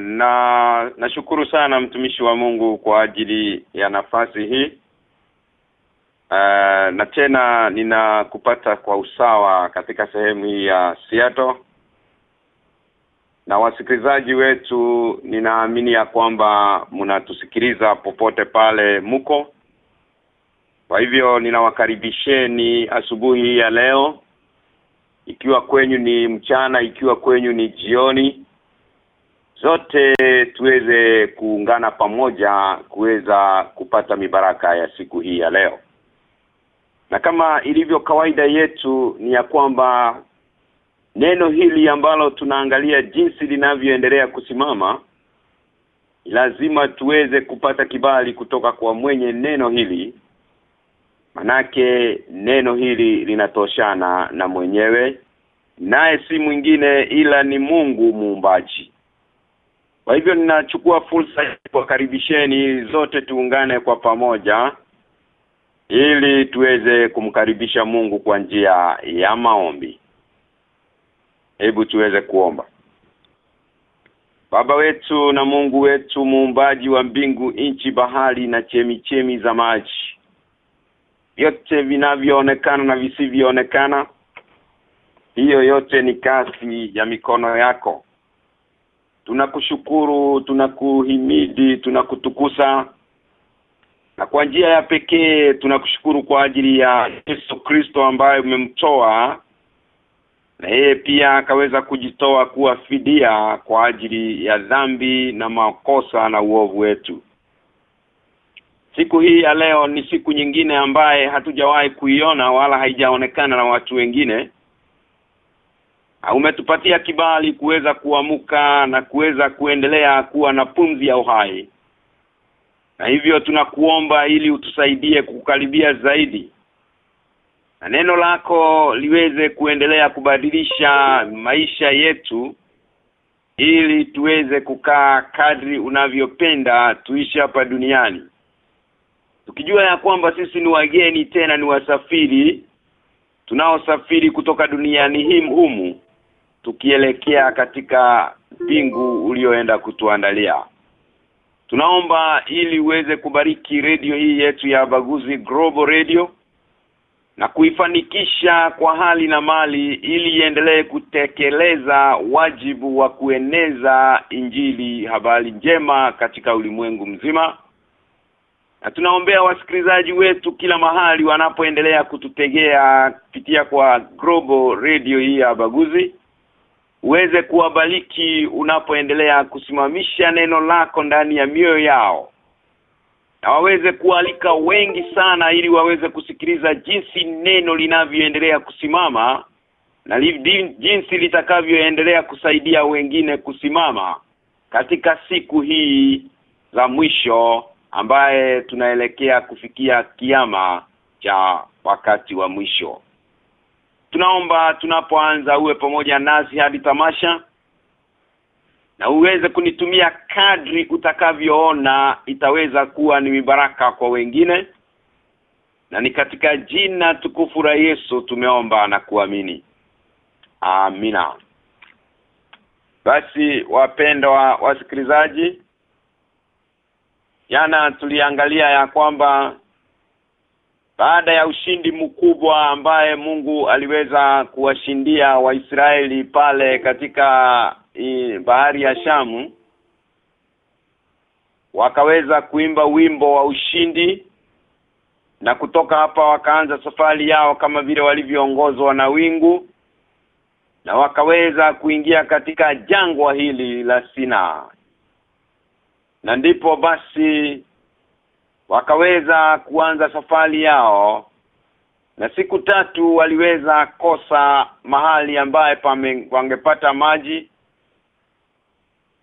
na nashukuru sana mtumishi wa Mungu kwa ajili ya nafasi hii. Uh, na tena ninakupata kwa usawa katika sehemu hii ya Seattle. Na wasikilizaji wetu ninaamini ya kwamba mnatusikiliza popote pale muko. Kwa hivyo ninawakaribisheni asubuhi ya leo. Ikiwa kwenyu ni mchana, ikiwa kwenyu ni jioni, zote tuweze kuungana pamoja kuweza kupata mibaraka ya siku hii ya leo. Na kama ilivyo kawaida yetu ni ya kwamba neno hili ambalo tunaangalia jinsi linavyoendelea kusimama lazima tuweze kupata kibali kutoka kwa mwenye neno hili manake neno hili linatoshana na mwenyewe naye si mwingine ila ni Mungu muumbaji kwa hivyo ninachukua fursa kuwakaribisheni zote tuungane kwa pamoja ili tuweze kumkaribisha Mungu kwa njia ya maombi. Hebu tuweze kuomba. Baba wetu na Mungu wetu muumbaji wa mbingu, nchi, bahari na chemichemi za maji. Yote vinavyoonekana na visivyoonekana. Hiyo yote ni kasi ya mikono yako. Tunakushukuru, tunakuhimidi, tunakutukusa na kwa njia ya pekee tunakushukuru kwa ajili ya Yesu Kristo ambaye umemtoa na yeye pia akaweza kujitoa kuwa fidia kwa ajili ya dhambi na makosa na uovu wetu. Siku hii ya leo ni siku nyingine ambaye hatujawahi kuiona wala haijaonekana na watu wengine. Umetupatia kibali kuweza kuamuka na kuweza kuendelea kuwa na pumzi ya uhai. Na hivyo tunakuomba ili utusaidie kukukaribia zaidi. Na neno lako liweze kuendelea kubadilisha maisha yetu ili tuweze kukaa kadri unavyopenda tuishi hapa duniani. Tukijua ya kwamba sisi ni wageni tena ni wasafiri tunaosafiri kutoka duniani hii humu tukielekea katika pingu ulioenda kutuandalia. Tunaomba ili uweze kubariki redio hii yetu ya Baguzi Global Radio na kuifanikisha kwa hali na mali ili iendelee kutekeleza wajibu wa kueneza injili habari njema katika ulimwengu mzima. Na tunaombea wasikilizaji wetu kila mahali wanapoendelea kututegea kupitia kwa Global Radio hii ya Baguzi uweze kuwabariki unapoendelea kusimamisha neno lako ndani ya mioyo yao. Na waweze kualika wengi sana ili waweze kusikiliza jinsi neno linavyoendelea kusimama na li, jinsi litakavyoendelea kusaidia wengine kusimama katika siku hii za mwisho ambaye tunaelekea kufikia kiama cha wakati wa mwisho tunaomba tunapoanza uwe pamoja nasi hadi tamasha na uweze kunitumia kadri utakavyoona itaweza kuwa ni mibaraka kwa wengine. Na ni katika jina tukufu la Yesu tumeomba na kuamini. Amina. Basi wapendwa wasikilizaji jana tuliangalia ya kwamba baada ya ushindi mkubwa ambaye Mungu aliweza kuwashindia Waisraeli pale katika i, bahari ya Shamu wakaweza kuimba wimbo wa ushindi na kutoka hapa wakaanza safari yao kama vile walivyoongozwa na wingu na wakaweza kuingia katika jangwa hili la Sina na ndipo basi wakaweza kuanza safari yao na siku tatu waliweza kosa mahali ambaye wangepata maji.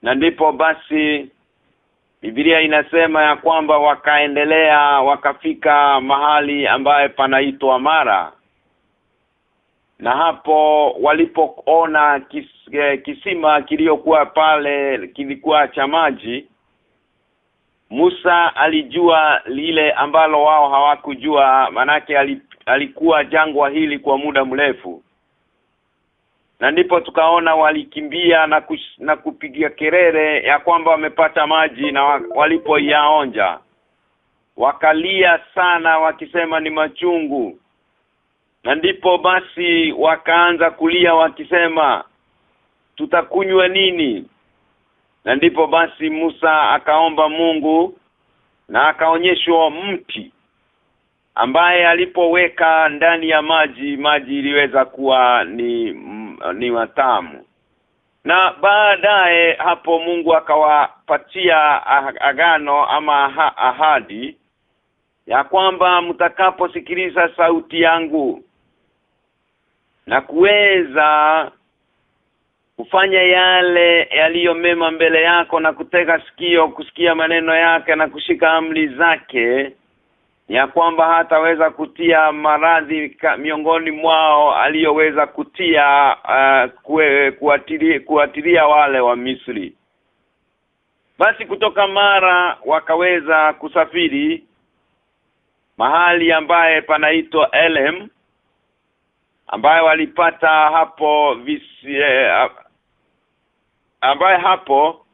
Na ndipo basi Biblia inasema ya kwamba wakaendelea wakafika mahali ambaye panaitwa Mara. Na hapo walipoona kis, kisima kiliokuwa pale kilikuwa cha maji Musa alijua lile ambalo wao hawakujua manake alikuwa jangwa hili kwa muda mrefu. Na ndipo tukaona walikimbia na kush, na kupigia kelele ya kwamba wamepata maji na walipoyaonja. Wakalia sana wakisema ni machungu. Na ndipo basi wakaanza kulia wakisema tutakunywa nini na ndipo basi Musa akaomba Mungu na akaonyeshwa mti ambaye alipoweka ndani ya maji maji iliweza kuwa ni ni matamu. Na baadaye hapo Mungu akawapatia agano ama ahadi ya kwamba mtakaposikiliza sauti yangu na kuweza kufanya yale yaliyo mema mbele yako na kutega sikio kusikia maneno yake na kushika amri zake ya kwamba hataweza kutia maradhi miongoni mwao aliyoweza kutia uh, kuatilia, kuatilia wale wa Misri. Basi kutoka mara wakaweza kusafiri mahali ambaye panaitwa Elem ambaye walipata hapo visi, eh, ambaye hapo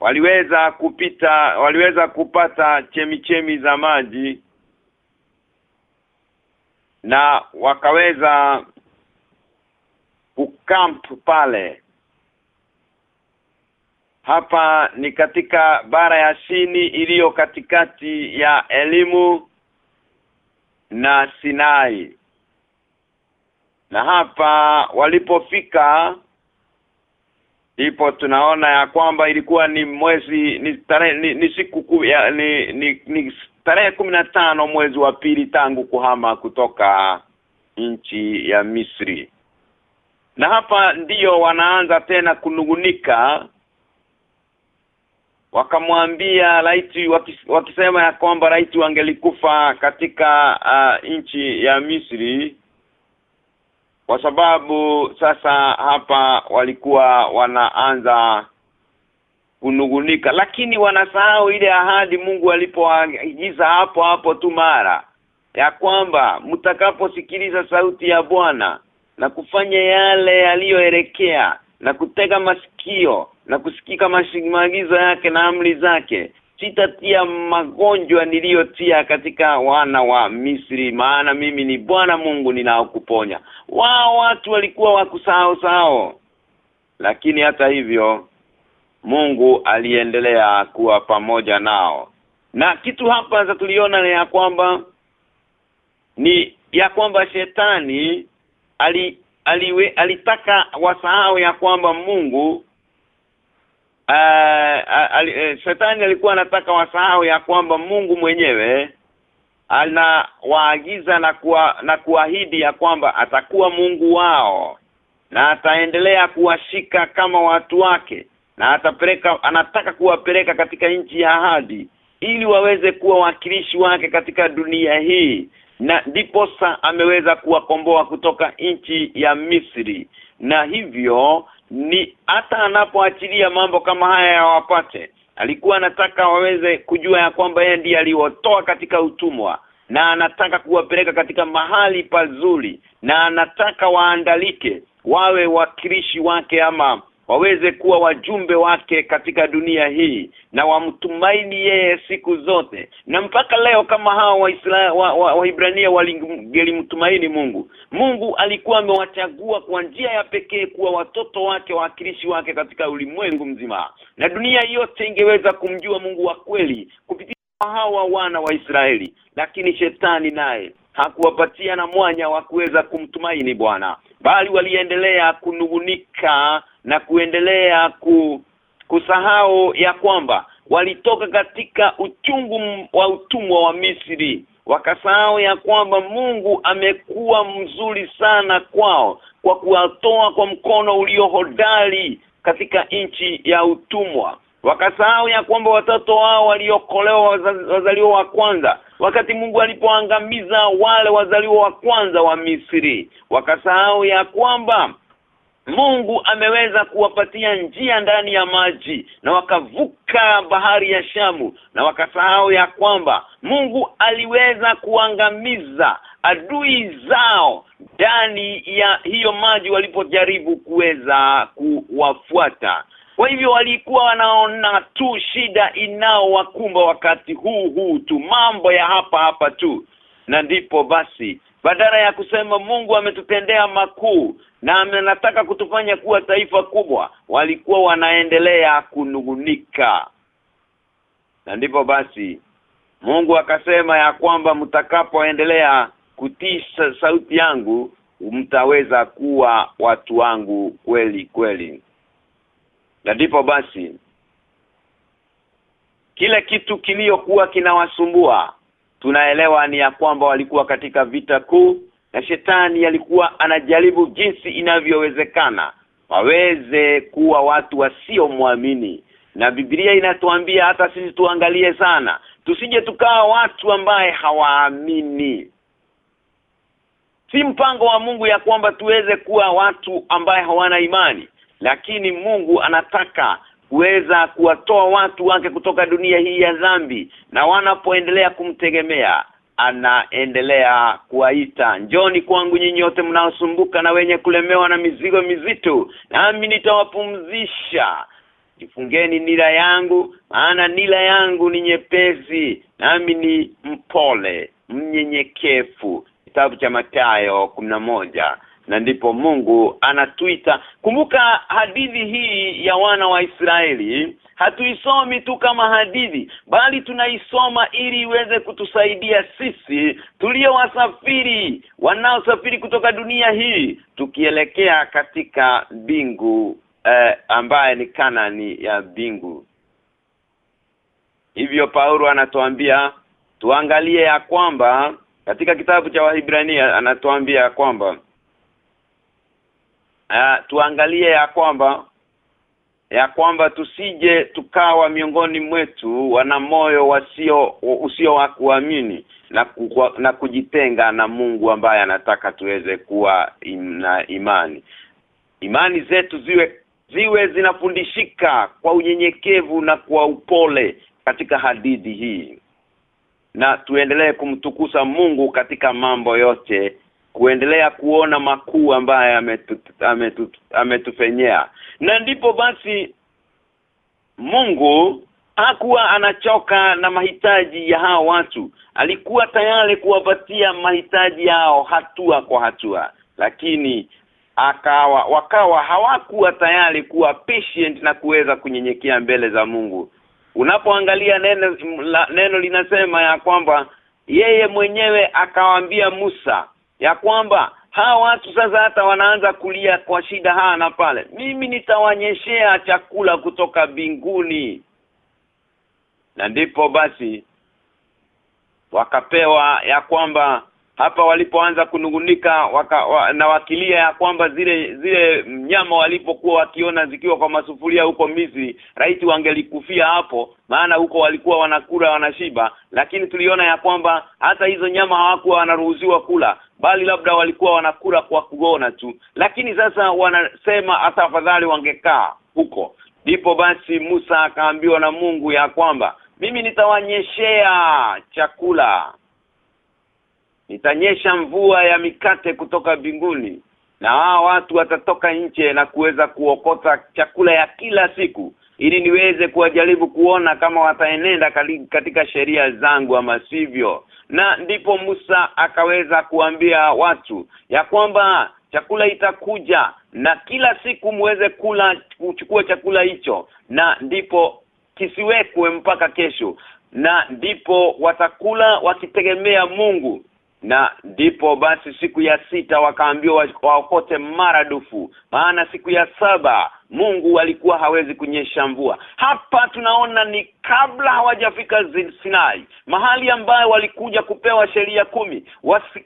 waliweza kupita waliweza kupata chemichemi za maji na wakaweza kukamp pale. Hapa ni katika bara ya sini iliyo katikati ya elimu na Sinai. Na hapa walipofika ndipo tunaona ya kwamba ilikuwa ni mwezi ni tarehe ni, ni siku ku, ya, ni, ni, ni tarehe tano mwezi wa pili tangu kuhama kutoka nchi ya Misri. Na hapa ndiyo wanaanza tena kunungunika. Wakamwambia laiti wakis, wakisema ya kwamba laiti wangelikufa katika uh, nchi ya Misri kwa sababu sasa hapa walikuwa wanaanza kunugunika. Lakini wanasahau ile ahadi Mungu alipoagiza hapo hapo tu mara ya kwamba mtakaposikiliza sauti ya Bwana na kufanya yale yaliyoelekea na kutega masikio na kusikika maagizo yake na amri zake sitatia magonjwa niliyotia katika wana wa Misri maana mimi ni Bwana Mungu ninaokuponya. Wao watu walikuwa wakusahau sao lakini hata hivyo Mungu aliendelea kuwa pamoja nao. Na kitu hapa za tuliona ni ya kwamba ni ya kwamba shetani ali aliwe, alitaka wasahau ya kwamba Mungu uh, uh, shetani alikuwa anataka wasahau ya kwamba Mungu mwenyewe anawaagiza na kuwa, na kuahidi ya kwamba atakuwa Mungu wao na ataendelea kuwashika kama watu wake na atapeleka anataka kuwapeleka katika nchi ya ahadi ili waweze kuwa wakilishi wake katika dunia hii. Na ndiposa ameweza kuwakomboa kutoka nchi ya Misri. Na hivyo ni hata anapoachilia mambo kama haya yawapate alikuwa anataka waweze kujua ya kwamba yeye ndiye aliwatoa katika utumwa na anataka kuwapeleka katika mahali pazuri na anataka waandalike wawe wakilishi wake ama waweze kuwa wajumbe wake katika dunia hii na wamtumaini yeye siku zote. Na mpaka leo kama hao waibrania wa, wa, wa walingelimtumaini Mungu. Mungu alikuwa amewachagua kwa njia ya pekee kuwa watoto wake wawakilishi wake katika ulimwengu mzima. Na dunia yote ingeweza kumjua Mungu wa kweli kupitia hawa wana wa Israeli. Lakini shetani naye hakuwapatia na mwanya wa kuweza kumtumaini Bwana. Bali waliendelea kunugunika na kuendelea ku, kusahau ya kwamba walitoka katika uchungu wa utumwa wa Misri. Wakasahau ya kwamba Mungu amekuwa mzuri sana kwao kwa kuwatoa kwa mkono ulio hodari katika nchi ya utumwa. Wakasahau ya kwamba watoto wao waliokolewa wazaliwa wa kwanza wakati Mungu alipoangamiza wale wazaliwa wa kwanza wa Misri. Wakasahau ya kwamba Mungu ameweza kuwapatia njia ndani ya maji na wakavuka bahari ya Shamu na wakasahau ya kwamba Mungu aliweza kuangamiza adui zao ndani ya hiyo maji walipojaribu kuweza kuwafuata. Kwa hivyo walikuwa wanaona tu shida inaowakumba wakati huu huu tu mambo ya hapa hapa tu. Na ndipo basi badala ya kusema Mungu ametutendea makuu na anataka kutufanya kuwa taifa kubwa walikuwa wanaendelea kunugunika na ndipo basi Mungu akasema ya kwamba mtakapoendelea kutii sauti yangu mtaweza kuwa watu wangu kweli kweli. Na ndipo basi kile kitu kiliokuwa kinawasumbua tunaelewa ni ya kwamba walikuwa katika vita kuu na shetani alikuwa anajaribu jinsi inavyowezekana waweze kuwa watu wasiomwamini. Na Biblia inatuambia hata sisi tuangalie sana tusije tukawa watu ambaye hawaamini. Si mpango wa Mungu ya kwamba tuweze kuwa watu ambaye hawana imani lakini Mungu anataka kuweza kuwatoa watu wake kutoka dunia hii ya dhambi na wanapoendelea kumtegemea anaendelea kuwaita. Njoni kwangu nyinyi wote mnaosumbuka na wenye kulemewa na mizigo mizito nami nitawapumzisha. Jifungeni nila yangu maana nila yangu ni nyepesi nami ni mpole mnyenyekefu kitabu cha Mathayo moja na ndipo Mungu anatuita kumbuka hadithi hii ya wana wa Israeli hatuisomi tu kama hadithi bali tunaisoma ili iweze kutusaidia sisi tulio wasafiri wanaosafiri kutoka dunia hii tukielekea katika bingu eh, ambaye ni Kanani ya bingu hivyo Paulo anatuambia tuangalie ya kwamba katika kitabu cha Waibrania anatuambia ya kwamba uh, tuangalie ya kwamba ya kwamba tusije tukawa miongoni mwetu wana moyo wasio usio wa kuamini na, ku, na kujitenga na Mungu ambaye anataka tuweze kuwa im, na imani. Imani zetu ziwe ziwe zinafundishika kwa unyenyekevu na kwa upole katika hadithi hii. Na tuendelee kumtukusa Mungu katika mambo yote kuendelea kuona makuu ambaye ametu, ametufenyea. Na ndipo basi Mungu hakuwa anachoka na mahitaji ya hao watu. Alikuwa tayari kuwapatia mahitaji yao hatua kwa hatua lakini akawa wakawa hawakuwa tayari kuwa patient na kuweza kunyenyekea mbele za Mungu. Unapoangalia neno la, neno linasema ya kwamba yeye mwenyewe akawaambia Musa ya kwamba hawa watu sasa hata wanaanza kulia kwa shida haa na pale. Mimi nitawanyeshea chakula kutoka binguni na ndipo basi wakapewa ya kwamba hapa walipoanza kunungunika waka, wa, na wakilia ya kwamba zile zile mnyama walipokuwa wakiona zikiwa kwa masufuria huko Misri raiti wangelikufia hapo maana huko walikuwa wanakula wanashiba. Lakini tuliona ya kwamba hata hizo nyama hawakuwa wanaruhusiwa kula bali labda walikuwa wanakula kwa kugona tu. Lakini sasa wanasema hata afadhali wangekaa huko. Ndipo basi Musa akaambiwa na Mungu ya kwamba mimi nitawanyeshea chakula nitanyesha mvua ya mikate kutoka binguni na hao watu watatoka nje na kuweza kuokota chakula ya kila siku ili niweze kuwajaribu kuona kama wataenenda katika sheria zangu ama sivyo. Na ndipo Musa akaweza kuambia watu ya kwamba chakula itakuja na kila siku muweze kula kuchukua chakula hicho na ndipo kisiwekwe mpaka kesho. Na ndipo watakula wakitegemea Mungu na ndipo basi siku ya sita wakaambiwa waokote maradufu maana siku ya saba Mungu alikuwa hawezi kunyesha mvua. Hapa tunaona ni kabla hawajafika Sinai mahali ambayo walikuja kupewa sheria kumi.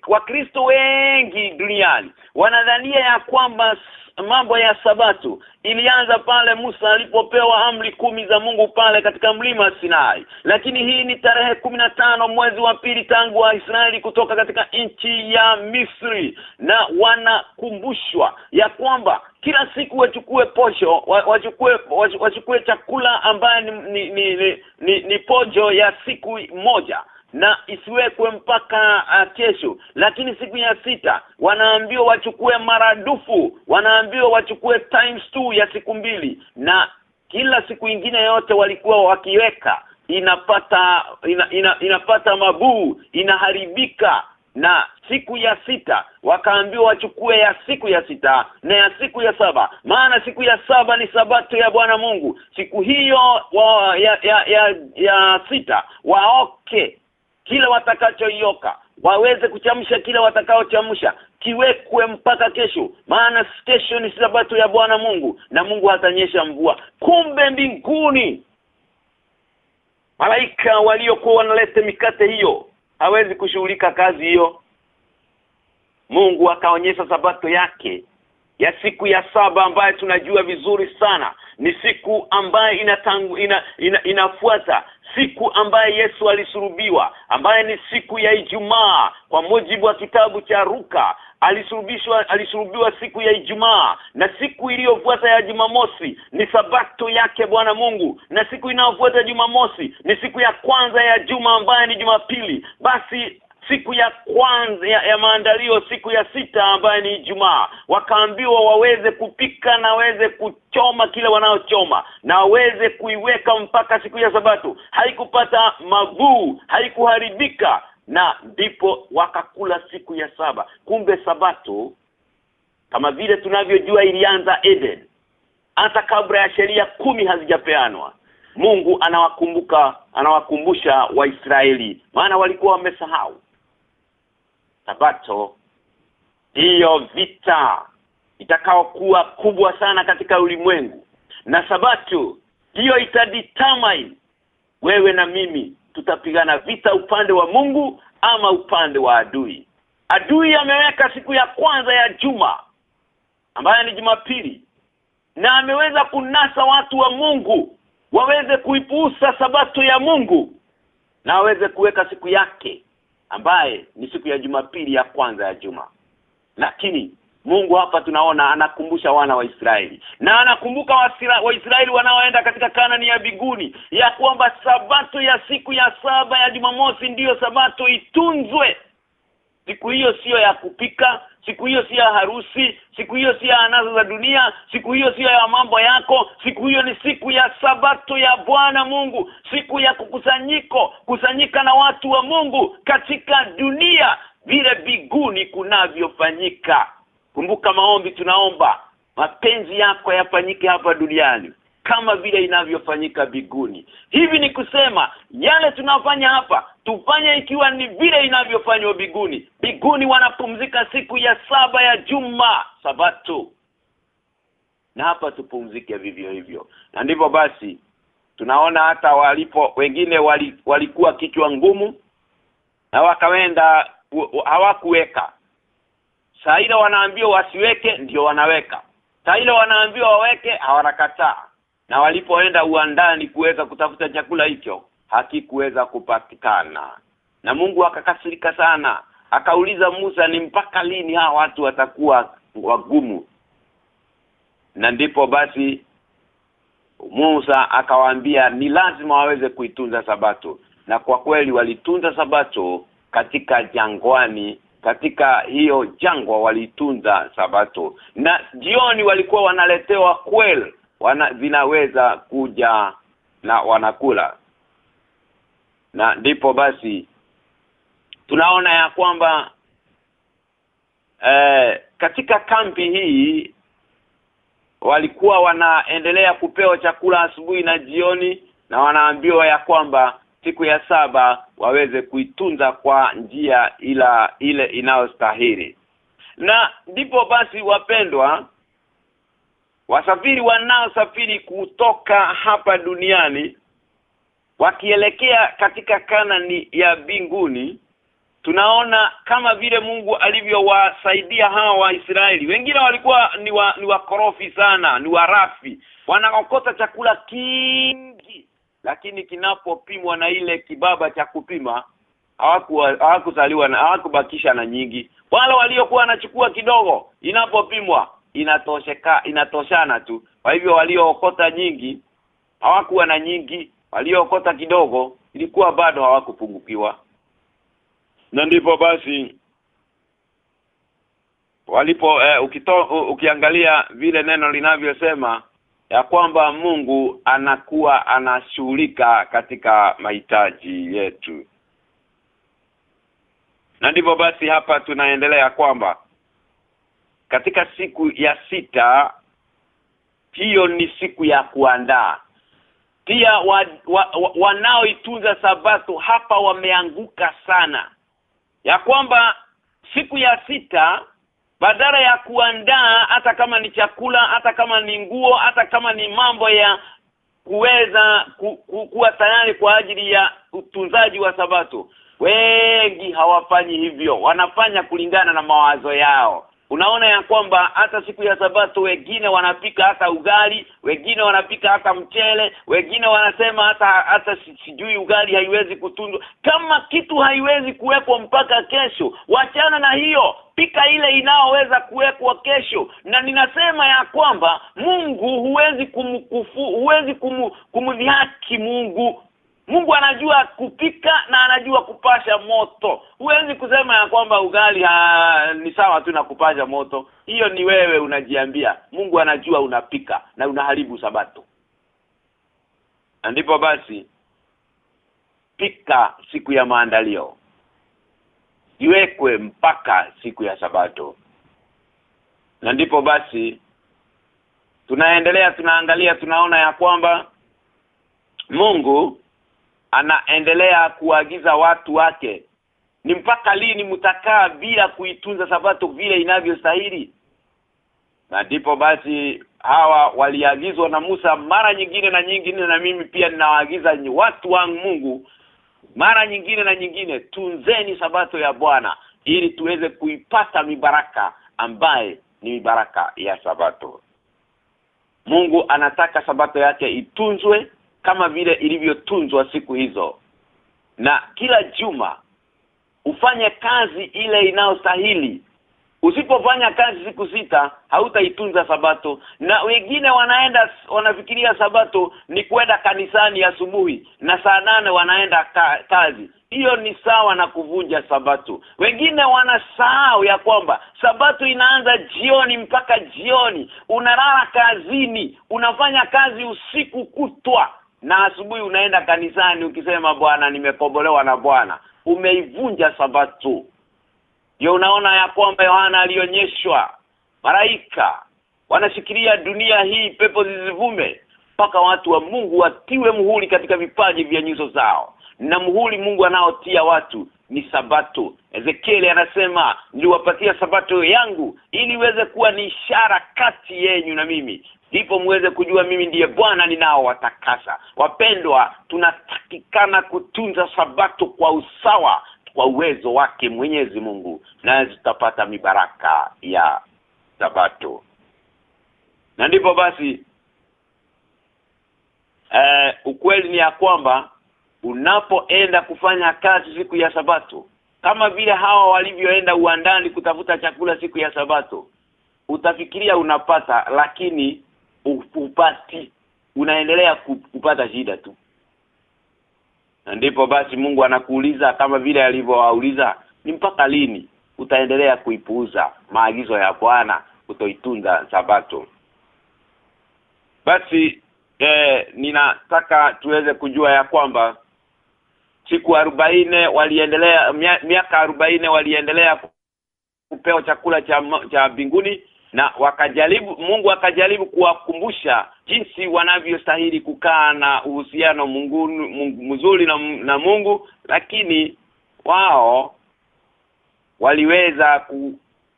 Wakristo wengi duniani wanadhania ya kwamba mambo ya sabato ilianza pale Musa alipopewa amri kumi za Mungu pale katika mlima Sinai. Lakini hii ni tarehe tano mwezi wa pili tangu Waisraeli kutoka katika nchi ya Misri. Na wanakumbushwa ya kwamba kila siku wachukue posho wachukue wachukue chakula ambaye ni ni, ni, ni, ni, ni pojo ya siku moja na isiwekwe mpaka uh, kesho. Lakini siku ya sita wanaambiwa wachukue maradufu wanaambiwa wachukue times two ya siku mbili. Na kila siku ingine yote walikuwa wakiweka inapata ina, ina, inapata mabuu inaharibika na siku ya sita wakaambiwa wachukue ya siku ya sita na ya siku ya saba. Maana siku ya saba ni sabato ya Bwana Mungu. Siku hiyo wa, ya, ya, ya, ya sita waoke kila watakachoioka waweze kuchamsha kila watakaochamsha kiwekwe mpaka kesho. Maana kesho ni sabato ya Bwana Mungu na Mungu atanyesha mvua. Kumbe mbinguni malaika waliokuwa wanaleta mikate hiyo hawezi kushughulika kazi hiyo. Mungu akaonyesha sabato yake ya siku ya saba ambayo tunajua vizuri sana. Ni siku ambayo inatangu, ina, ina, inafuata siku ambaye Yesu alisurubiwa ambaye ni siku ya Ijumaa kwa mujibu wa kitabu cha Ruka alisurubishwa alisurubiwa siku ya Ijumaa na siku iliyofuata ya Jumamosi ni sabato yake Bwana Mungu na siku inayofuata Jumamosi ni siku ya kwanza ya juma ambayo ni Jumapili. Basi siku ya kwanza ya, ya maandalio siku ya sita ambayo ni Ijumaa wakaambiwa waweze kupika na waweze kuchoma kile wanaochoma na waweze kuiweka mpaka siku ya sabato. Haikupata mabuu haikuharibika na ndipo wakakula siku ya saba. Kumbe sabato kama vile tunavyojua ilianza Eden hata kabla ya sheria kumi hazijapeanwa Mungu anawakumbuka anawakumbusha Waisraeli maana walikuwa wamesahau. Sabato hiyo vita itakaokuwa kubwa sana katika ulimwengu. Na sabato hiyo itadetermine wewe na mimi tutapigana vita upande wa Mungu ama upande wa adui. Adui ameweka siku ya kwanza ya juma ambayo ni Jumapili na ameweza kunasa watu wa Mungu waweze kuipuusa sabato ya Mungu na waweze kuweka siku yake ambaye ni siku ya Jumapili ya kwanza ya juma. Lakini Mungu hapa tunaona anakumbusha wana wa Israeli. Na anakumbuka Waisraeli wa wanaoenda katika Kanani ya biguni ya kwamba sabato ya siku ya saba ya Jumamosi ndiyo sabato itunzwe. Siku hiyo sio ya kupika siku hiyo sio ya harusi siku hiyo sio ya anazo za dunia siku hiyo sio ya mambo yako. Siku hiyo ni siku ya sabato ya Bwana Mungu siku ya kukusanyiko kusanyika na watu wa Mungu katika dunia vile biguni kunavyofanyika kumbuka maombi tunaomba. Mapenzi yako yafanyike hapa duniani kama vile inavyofanyika biguni hivi ni kusema yale tunafanya hapa tufanye ikiwa ni vile inavyofanywa biguni biguni wanapumzika siku ya saba ya juma sabato. Na hapa tupumzike vivyo hivyo. Na ndivyo basi tunaona hata walipo wengine wali, walikuwa kichwa ngumu na wakaenda hawakuweka saa wanaambiwa wasiweke ndio wanaweka. Saa wanaambiwa waweke hawanakataa. Na walipoenda uandani kuweza kutafuta chakula hicho hakikuweza kupatikana. Na Mungu akakasirika sana. Akauliza Musa ni mpaka lini hawa watu watakuwa wagumu? Na ndipo basi Musa akawaambia ni lazima waweze kuitunza sabato. Na kwa kweli walitunza sabato katika jangwani katika hiyo jangwa walitunza sabato. Na jioni walikuwa wanaletewa kwel. Wana vinaweza kuja na wanakula. Na ndipo basi tunaona ya kwamba eh, katika kambi hii walikuwa wanaendelea kupewa chakula asubuhi na jioni na wanaambiwa ya kwamba siku ya saba waweze kuitunza kwa njia ila ile inayostahili. Na ndipo basi wapendwa wasafiri wanaosafiri kutoka hapa duniani wakielekea katika kanani ya binguni tunaona kama vile Mungu alivyowasaidia hawa Waisraeli. Wengine walikuwa ni wa, ni wakorofi sana ni warafi wanaokota chakula kingi lakini kinapopimwa na ile kibaba cha kupima hawakuzaliwa na hawakubakisha na nyingi. Wale waliokuwa wanachukua kidogo inapopimwa inatosheka inatoshana tu. Kwa hivyo waliookota nyingi hawakuwa na nyingi. Waliookota kidogo ilikuwa bado hawakupungukiwa. Na ndipo basi walipo eh, ukito, ukiangalia vile neno linavyosema ya kwamba Mungu anakuwa anashughulika katika mahitaji yetu. Na ndivyo basi hapa tunaendelea kwamba katika siku ya sita hiyo ni siku ya kuandaa. Pia wa, wa, wa, wanaoitunza sabato hapa wameanguka sana. Ya kwamba siku ya sita badala ya kuandaa hata kama ni chakula hata kama ni nguo hata kama ni mambo ya kuweza ku, ku, kuwa tayari kwa ajili ya utunzaji wa sabato. Wengi hawafanyi hivyo wanafanya kulingana na mawazo yao unaona ya kwamba hata siku ya sabato wengine wanapika hata ugali wengine wanapika hata mchele wengine wanasema hata hata sijui ugali haiwezi kutunzwa kama kitu haiwezi kuwekwa mpaka kesho wachana na hiyo. Pika ile inaoweza kuwekwa kesho. Na ninasema ya kwamba Mungu huwezi kumkufu huwezi kumdhihaki Mungu Mungu anajua kupika na anajua kupasha moto. Huwezi kusema ya kwamba ugali ha, ni sawa tu na kupasha moto. Hiyo ni wewe unajiambia. Mungu anajua unapika na unaharibu sabato. Ndipo basi pika siku ya maandalio. Iwekwe mpaka siku ya sabato. Na ndipo basi tunaendelea tunaangalia tunaona ya kwamba Mungu anaendelea kuagiza watu wake. Ni mpaka lini mtakaa bila kuitunza sabato vile inavyostahili? Na ndipo basi hawa waliagizwa na Musa mara nyingine na nyingine na mimi pia ninawaagiza watu wa Mungu mara nyingine na nyingine tunzeni sabato ya Bwana ili tuweze kuipata mibaraka ambaye ni mibaraka ya sabato. Mungu anataka sabato yake itunzwe kama vile ilivyotunzwa siku hizo. Na kila juma ufanye kazi ile inayostahili. Usipofanya kazi siku sita hautaitunza sabato. Na wengine wanaenda wanafikiria sabato ni kwenda kanisani asubuhi na saa nane wanaenda ka, kazi. Hiyo ni sawa na kuvunja sabato. Wengine wanasahau ya kwamba sabato inaanza jioni mpaka jioni. Unalala kazini unafanya kazi usiku kutwa na asubuhi unaenda kanisani ukisema bwana nimekobolewa na bwana. Umeivunja sabato ndio unaona ya kwamba Yohana alionyeshwa. Malaika wanashikilia dunia hii pepo zizivume mpaka watu wa Mungu watiwe muhuri katika vipaji vya nyuso zao. Na muhuri Mungu anaotia watu ni sabato. Ezekieli anasema niliwapatia sabato yangu ili iweze kuwa ni ishara kati yenyu na mimi. Ndipo muweze kujua mimi ndiye Bwana ninao watakasa wapendwa tunatakikana kutunza sabato kwa usawa kwa uwezo wake Mwenyezi Mungu na tutapata mibaraka ya sabato. Na ndipo basi eh, ukweli ni ya kwamba unapoenda kufanya kazi siku ya sabato kama vile hawa walivyoenda uandani kutafuta chakula siku ya sabato utafikiria unapata lakini upati. Unaendelea kupata shida tu. Na ndipo basi Mungu anakuuliza kama vile alivyowauliza ni mpaka lini utaendelea kuipuuza maagizo ya Bwana utoitunza sabato? Basi eh, ninataka tuweze kujua ya kwamba siku arobaine waliendelea miaka arobaini waliendelea kupewa chakula cha cha mbinguni na wakajaribu Mungu akajaribu kuwakumbusha jinsi wanavyostahili kukaa na uhusiano Mungu mzuri na, na Mungu lakini wao waliweza ku,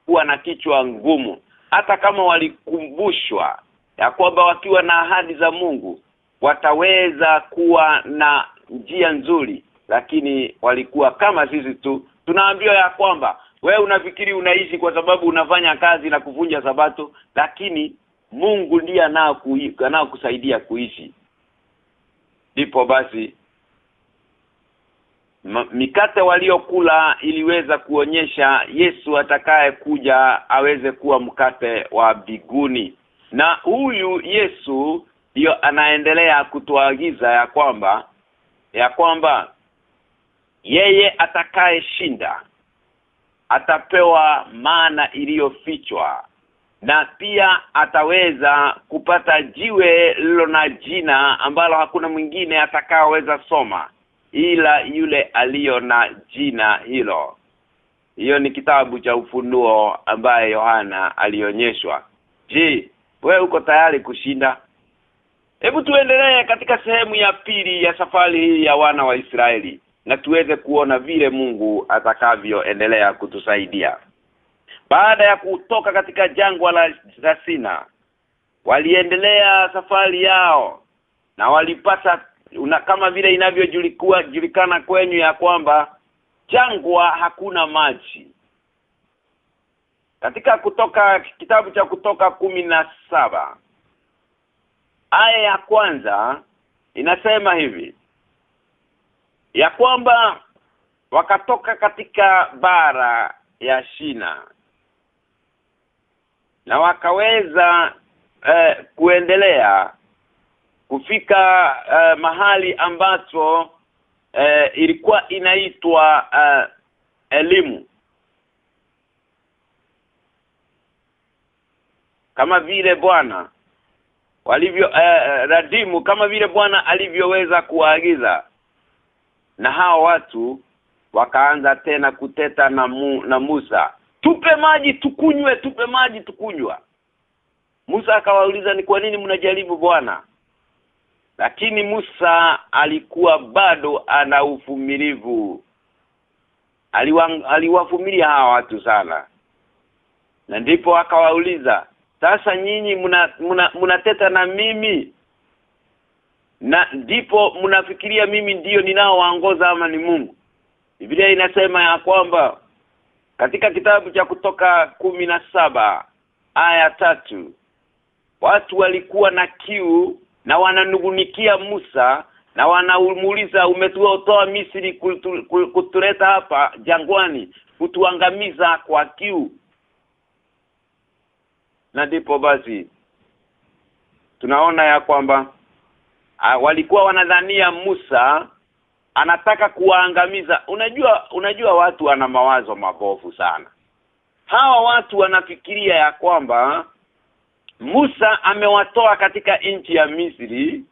kuwa na kichwa ngumu. Hata kama walikumbushwa ya kwamba wakiwa na ahadi za Mungu wataweza kuwa na njia nzuri lakini walikuwa kama sisi tu. Tunaambiwa ya kwamba we unafikiri unaishi kwa sababu unafanya kazi na kuvunja sabato lakini Mungu ndiye anao anao kusaidia kuishi. Ndipo basi mikate waliokula iliweza kuonyesha Yesu atakaye kuja aweze kuwa mkate wa biguni na huyu Yesu ndio anaendelea kutuagiza ya kwamba ya kwamba yeye atakayeshinda atapewa maana iliyofichwa na pia ataweza kupata jiwe lilo na jina ambalo hakuna mwingine atakaoweza soma ila yule aliyo na jina hilo. Hiyo ni kitabu cha ufunuo ambaye Yohana alionyeshwa. Je we uko tayari kushinda? Hebu tuendelee katika sehemu ya pili ya safari hii ya wana wa Israeli na tuweze kuona vile Mungu atakavyoendelea kutusaidia. Baada ya kutoka katika jangwa la, Sina waliendelea safari yao na walipata una, kama vile inavyojulikana julikana kwenyu ya kwamba jangwa hakuna maji. Katika kutoka kitabu cha kutoka kumi na saba aya ya kwanza inasema hivi ya kwamba wakatoka katika bara ya Shina na wakaweza eh, kuendelea kufika eh, mahali ambacho eh, ilikuwa inaitwa eh, elimu. Kama vile Bwana walivyo eh, radimu kama vile Bwana alivyoweza kuwaagiza na hao watu wakaanza tena kuteta na mu, na Musa. Tupe maji tukunywe tupe maji tukunywa. Musa akawauliza ni kwa nini mnajaribu Bwana? Lakini Musa alikuwa bado ana uvumilivu. Aliwavumilia hawa watu sana. Na ndipo akawauliza sasa nyinyi mnateta muna, muna na mimi na ndipo mnafikiria mimi ndiyo ninaowaongoza ama ni Mungu? Biblia inasema ya kwamba katika kitabu cha kutoka kumi na saba aya tatu watu walikuwa na kiu na wananugunikia Musa na wanamuuliza umetuotoa Misri kutu, kutuleta hapa jangwani kutuangamiza kwa kiu? Na ndipo basi tunaona ya kwamba uh, walikuwa wanadhania Musa anataka kuwaangamiza. Unajua unajua watu wana mawazo mabovu sana. Hawa watu wanafikiria ya kwamba Musa amewatoa katika nchi ya Misri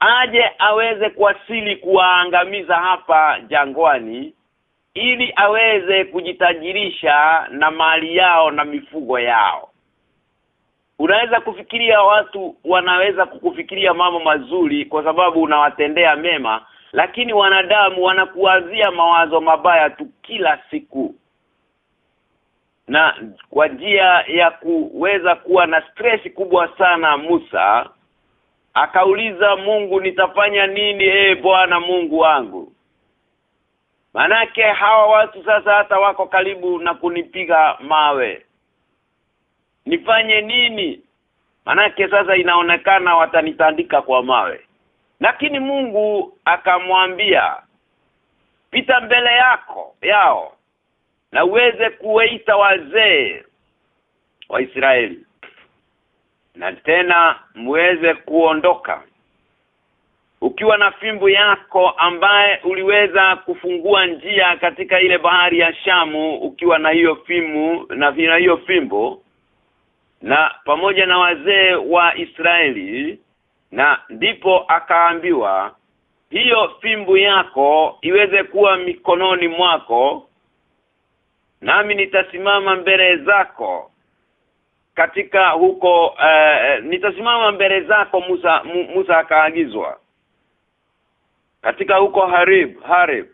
aje aweze kuwasili kuwaangamiza hapa jangwani ili aweze kujitajirisha na mali yao na mifugo yao unaweza kufikiria watu wanaweza kukufikiria mambo mazuri kwa sababu unawatendea mema lakini wanadamu wanakuazia mawazo mabaya tu kila siku. Na kwa njia ya kuweza kuwa na stress kubwa sana Musa akauliza Mungu nitafanya nini ee Bwana Mungu wangu? Manake hawa watu sasa hata wako karibu na kunipiga mawe nifanye nini? Manake sasa inaonekana watanitandika kwa mawe. Lakini Mungu akamwambia pita mbele yako yao na uweze kuwaita wazee wa Israeli. Na tena muweze kuondoka. Ukiwa na fimbo yako ambaye uliweza kufungua njia katika ile bahari ya Shamu ukiwa na hiyo fimu na vina hiyo fimbo na pamoja na wazee wa Israeli na ndipo akaambiwa hiyo fimbu yako iweze kuwa mikononi mwako nami nitasimama mbele zako katika huko uh, nitasimama mbele zako Musa Musa akaagizwa katika huko Harib Harib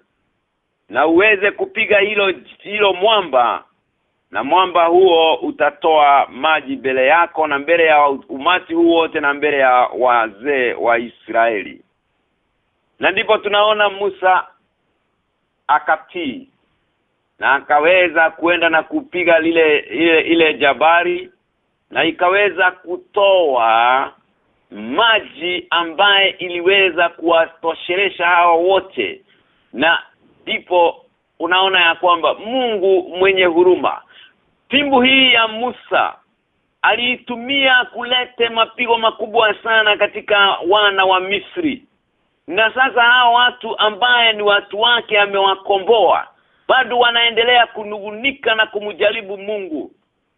na uweze kupiga hilo hilo mwamba na mwamba huo utatoa maji mbele yako na mbele ya umati huu wote na mbele ya wazee wa Israeli. Na ndipo tunaona Musa akatii na akaweza kuenda na kupiga lile ile ile jabari na ikaweza kutoa maji ambaye iliweza kuwatosheresha hawa wote. Na ndipo unaona ya kwamba Mungu mwenye huruma fimbo hii ya Musa aliitumia kulete mapigo makubwa sana katika wana wa Misri. Na sasa hao watu ambaye ni watu wake amewakomboa bado wanaendelea kunugunika na kumjaribu Mungu.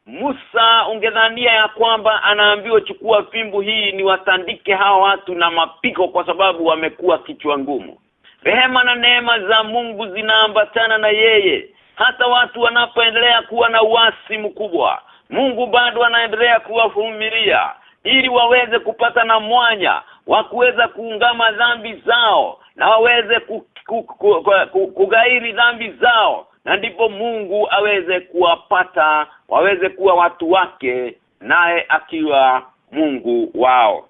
Musa ungedhania ya kwamba anaambiwa chukua fimbo hii ni watandike hawa watu na mapigo kwa sababu wamekuwa kichwa ngumu. Rehema na neema za Mungu zinaambatana na yeye hata watu wanapoendelea kuwa na uasi mkubwa. Mungu bado anaendelea kuwavumilia ili waweze kupata na mwanya wa kuweza kuungama dhambi zao na waweze ku, ku, ku, ku, ku, kugairi dhambi zao. Na ndipo Mungu aweze kuwapata waweze kuwa watu wake naye akiwa Mungu wao.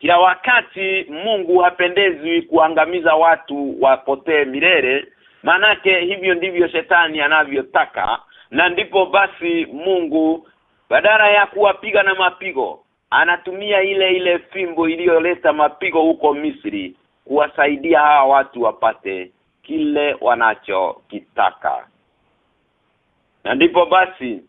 Kila wakati Mungu hapendezwi kuangamiza watu wapotee milele manake hivyo ndivyo shetani anavyotaka na ndipo basi Mungu badala ya kuwapiga na mapigo anatumia ile ile fimbo iliyoleta mapigo huko Misri kuwasaidia hawa watu wapate kile wanachokitaka. Na ndipo basi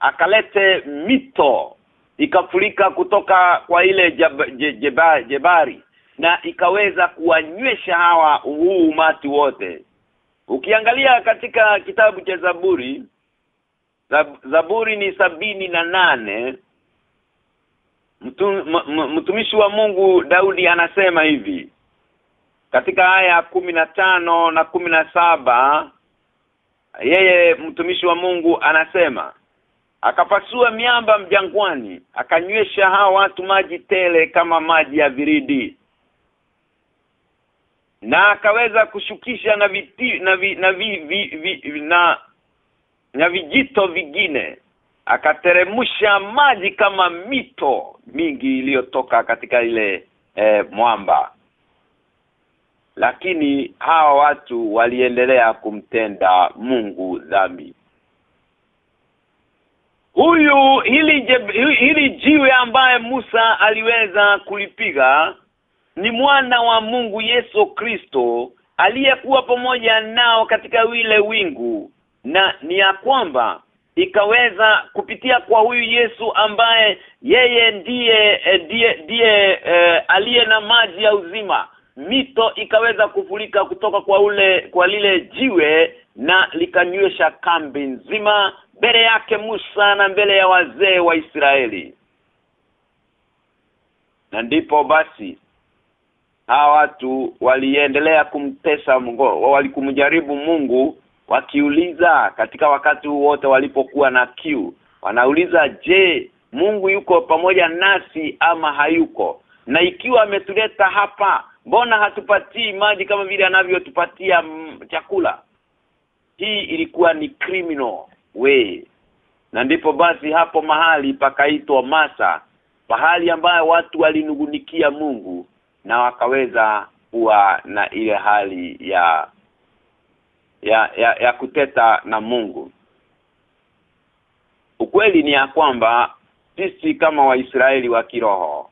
akalete mito ikafurika kutoka kwa ile jab, je, jeba, jebari na ikaweza kuwanywesha hawa huu umati wote. Ukiangalia katika kitabu cha Zaburi Zaburi ni sabini na nane. Mtu, mtumishi wa Mungu Daudi anasema hivi katika aya kumi na tano na kumi na saba yeye mtumishi wa Mungu anasema akapasua miamba mjangwani akanywesha hawa watu maji tele kama maji ya viridi na akaweza kushukisha na viti, na vi, na vi, vi, vi, na na vijito vingine. Akateremsha maji kama mito mingi iliyotoka katika ile eh, mwamba. Lakini hawa watu waliendelea kumtenda Mungu dhambi. Huyu hili hili jiwe ambaye Musa aliweza kulipiga ni mwana wa Mungu Yesu Kristo aliyekuwa pamoja nao katika wile wingu. Na ni ya kwamba ikaweza kupitia kwa huyu Yesu ambaye yeye ndiye ndiye ndiye e, aliye na maji ya uzima. Mito ikaweza kufulika kutoka kwa ule kwa lile jiwe na likanywesha kambi nzima mbele yake Musa na mbele ya wazee wa Israeli. Na ndipo basi hawa watu waliendelea kumtesa Mungu walikumjaribu Mungu wakiuliza katika wakati wote walipokuwa na kiu. Wanauliza je Mungu yuko pamoja nasi ama hayuko? Na ikiwa ametuleta hapa mbona hatupatii maji kama vile anavyotupatia chakula? Hii ilikuwa ni criminal way. Na ndipo basi hapo mahali pakaitwa Masa pahali ambayo watu walinugunikia Mungu na wakaweza kuwa na ile hali ya ya, ya ya kuteta na Mungu ukweli ni ya kwamba sisi kama waisraeli wa kiroho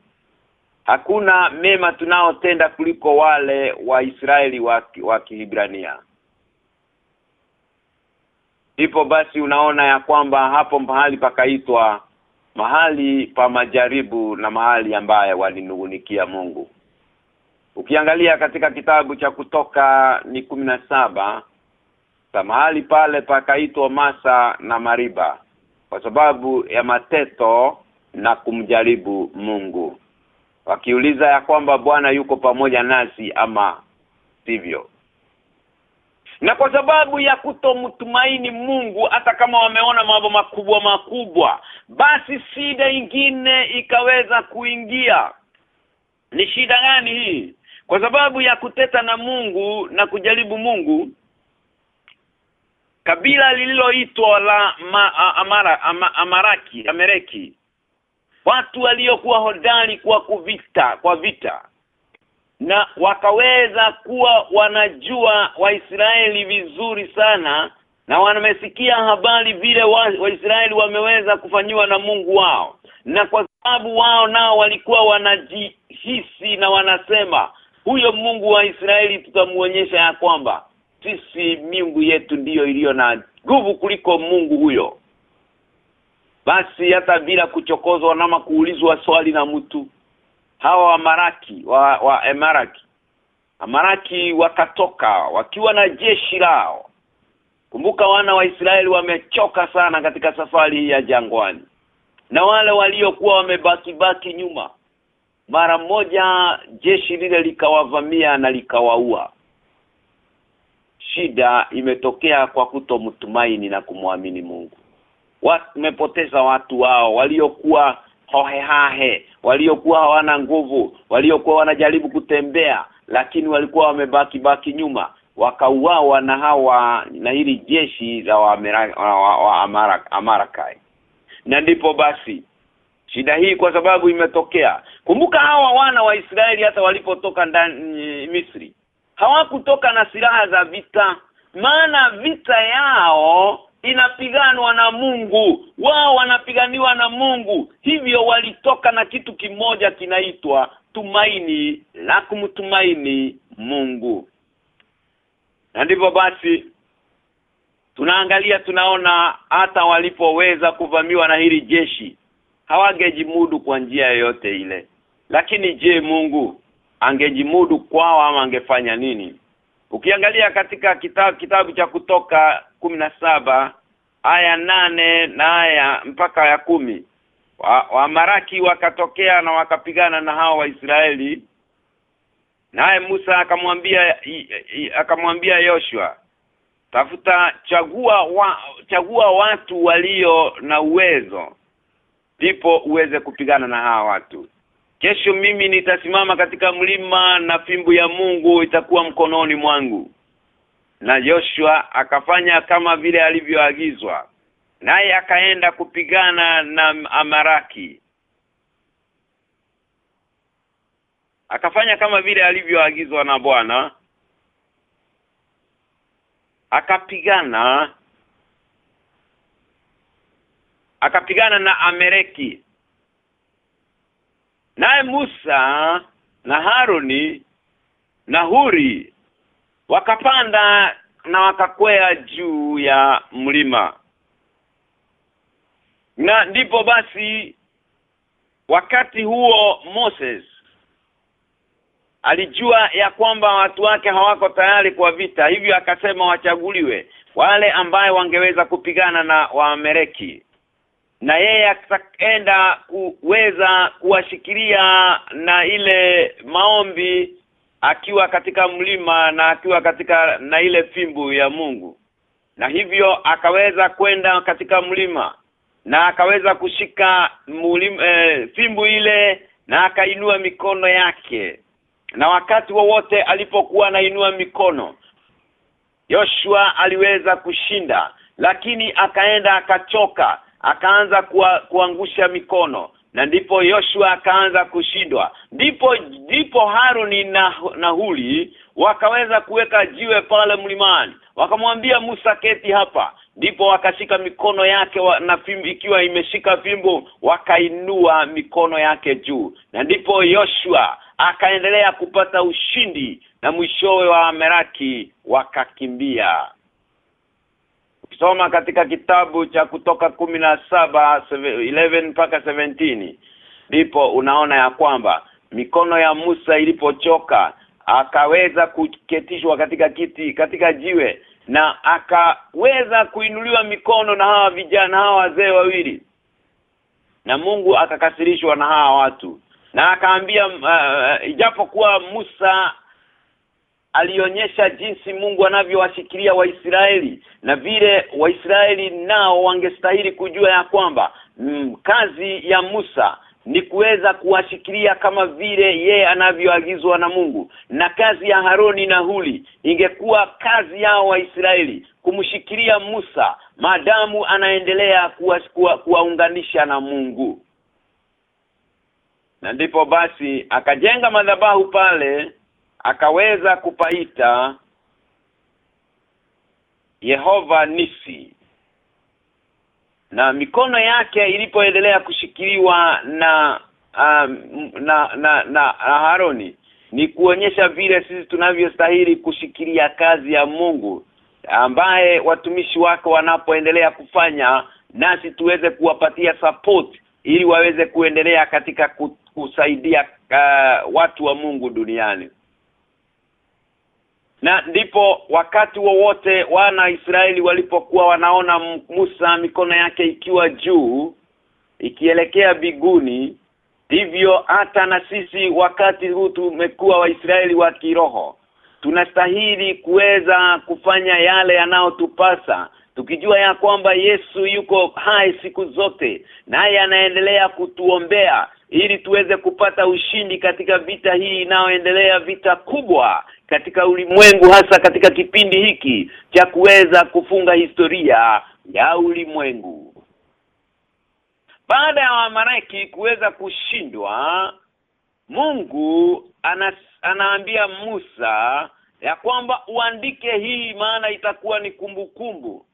hakuna mema tunaotenda kuliko wale waisraeli wa, wa Kihibrania Ipo basi unaona ya kwamba hapo mahali pakaitwa mahali pa majaribu na mahali ambaye walinungunikia Mungu. Ukiangalia katika kitabu cha kutoka ni kumi saba mahali pale pakaitwa Masa na Mariba kwa sababu ya mateto na kumjaribu Mungu. Wakiuliza ya kwamba Bwana yuko pamoja nasi ama sivyo? Na kwa sababu ya kutomtumaini Mungu hata kama wameona mambo makubwa makubwa basi shida ingine ikaweza kuingia. Ni shida gani hii kwa sababu ya kuteta na Mungu na kujaribu Mungu kabila lililoitwa la ma, a, amara, ama, amaraki amereki watu waliokuwa hodari kwa kuvita kwa vita na wakaweza kuwa wanajua Waisraeli vizuri sana na wamesikia habari vile Waisraeli wa wameweza kufanyiwa na Mungu wao. Na kwa sababu wao nao walikuwa wanajihisi na wanasema huyo Mungu wa Israeli tutamuonyesha ya kwamba sisi miungu yetu ndiyo iliyo na nguvu kuliko Mungu huyo. Basi hata bila kuchokozwa na kuulizwa swali na mtu hawa Amaraki wa, wa Emaraki Amaraki wakatoka wakiwa na jeshi lao. Kumbuka wana wa Israeli wamechoka sana katika safari hii ya jangwani na wale waliokuwa wamebaki baki nyuma mara moja jeshi lile likawavamia na likawaua. Shida imetokea kwa kutomtumaini na kumwamini Mungu. Wamepoteza watu wao waliokuwa hohehahe waliokuwa hawana nguvu waliokuwa wanajaribu kutembea lakini walikuwa wamebaki baki nyuma. Wakauawa na hawa na hili jeshi la wa, wa, wa Amara, Amarakai. Na ndipo basi shida hii kwa sababu imetokea kumbuka hawa wana wa Israeli hata walipotoka ndani Misri. Hawakutoka na silaha za vita maana vita yao inapiganwa na Mungu. Wao wanapiganiwa na Mungu. Hivyo walitoka na kitu kimoja kinaitwa tumaini la kumtumaini Mungu. Na ndivyo basi tunaangalia tunaona hata walipoweza kuvamiwa na hili jeshi hawagejimudu kwa njia yoyote ile lakini je Mungu angejimudu kwao ama angefanya nini? Ukiangalia katika kitabu kitabu cha kutoka saba aya nane na aya mpaka ya kumi wamaraki wa wakatokea na wakapigana na hao waisraeli. Naye Musa akamwambia akamwambia Yoshua tafuta chagua wa, chagua watu walio na uwezo ndipo uweze kupigana na hawa watu kesho mimi nitasimama katika mlima na fimbo ya Mungu itakuwa mkononi mwangu. Na Joshua akafanya kama vile alivyoagizwa naye akaenda kupigana na Amaraki akafanya kama vile alivyoagizwa na Bwana. Akapigana. Akapigana na Amereki naye Musa na Haroni na Huri wakapanda na wakakwea juu ya mlima. Na ndipo basi wakati huo Moses alijua ya kwamba watu wake hawako tayari kwa vita hivyo akasema wachaguliwe wale ambaye wangeweza kupigana na Waamereki na yeye akaenda kuweza kuwashikilia na ile maombi akiwa katika mlima na akiwa katika na ile fimbu ya Mungu. Na hivyo akaweza kwenda katika mlima na akaweza kushika mulima, e, fimbu ile na akainua mikono yake. Na wakati wowote wa alipokuwa anainua mikono yoshua aliweza kushinda lakini akaenda akachoka akaanza kuwa, kuangusha mikono na ndipo Yoshua akaanza kushindwa. Ndipo ndipo Haruni na, na Huli wakaweza kuweka jiwe pale mlimani. Wakamwambia Musa keti hapa. Ndipo wakashika mikono yake wa, na fimbo ikiwa imeshika fimbo wakainua mikono yake juu. Na ndipo Yoshua akaendelea kupata ushindi na mwishowe wa Ameraki wakakimbia Ukisoma katika kitabu cha kutoka kumi na saba 11 mpaka 17 ndipo unaona ya kwamba mikono ya Musa ilipochoka akaweza kuketishwa katika kiti katika jiwe na akaweza kuinuliwa mikono na hawa vijana hawa wazee wawili. Na Mungu akakasirishwa na hawa watu. Na akaambia uh, ijapokuwa Musa alionyesha jinsi Mungu anavyowashikilia Waisraeli na vile Waisraeli nao wangestahili kujua ya kwamba mm, kazi ya Musa ni kuweza kuwashikilia kama vile ye anavyoagizwa na Mungu. Na kazi ya Haroni na Huli ingekuwa kazi yao Waisraeli kumshikilia Musa maadamu anaendelea kuwaunganisha kuwa, na Mungu. Na ndipo basi akajenga madhabahu pale akaweza kupaita Yehova Nisi. Na mikono yake ilipoendelea kushikiliwa na, um, na na na na Haroni ni kuonyesha vile sisi tunavyostahili kushikilia kazi ya Mungu ambaye watumishi wake wanapoendelea kufanya nasi tuweze kuwapatia support ili waweze kuendelea katika kusaidia uh, watu wa Mungu duniani na ndipo wakati wowote wana Israeli walipokuwa wanaona Musa mikono yake ikiwa juu ikielekea biguni ndivyo hata na sisi wakati huu tumekuwa waisraeli wa kiroho. Tunastahili kuweza kufanya yale yanayotupasa tukijua ya kwamba Yesu yuko hai siku zote naye anaendelea kutuombea ili tuweze kupata ushindi katika vita hii inayoendelea vita kubwa katika ulimwengu hasa katika kipindi hiki cha kuweza kufunga historia ya ulimwengu baada ya Wamareki kuweza kushindwa Mungu ana, anaambia Musa ya kwamba uandike hii maana itakuwa ni kumbukumbu kumbu.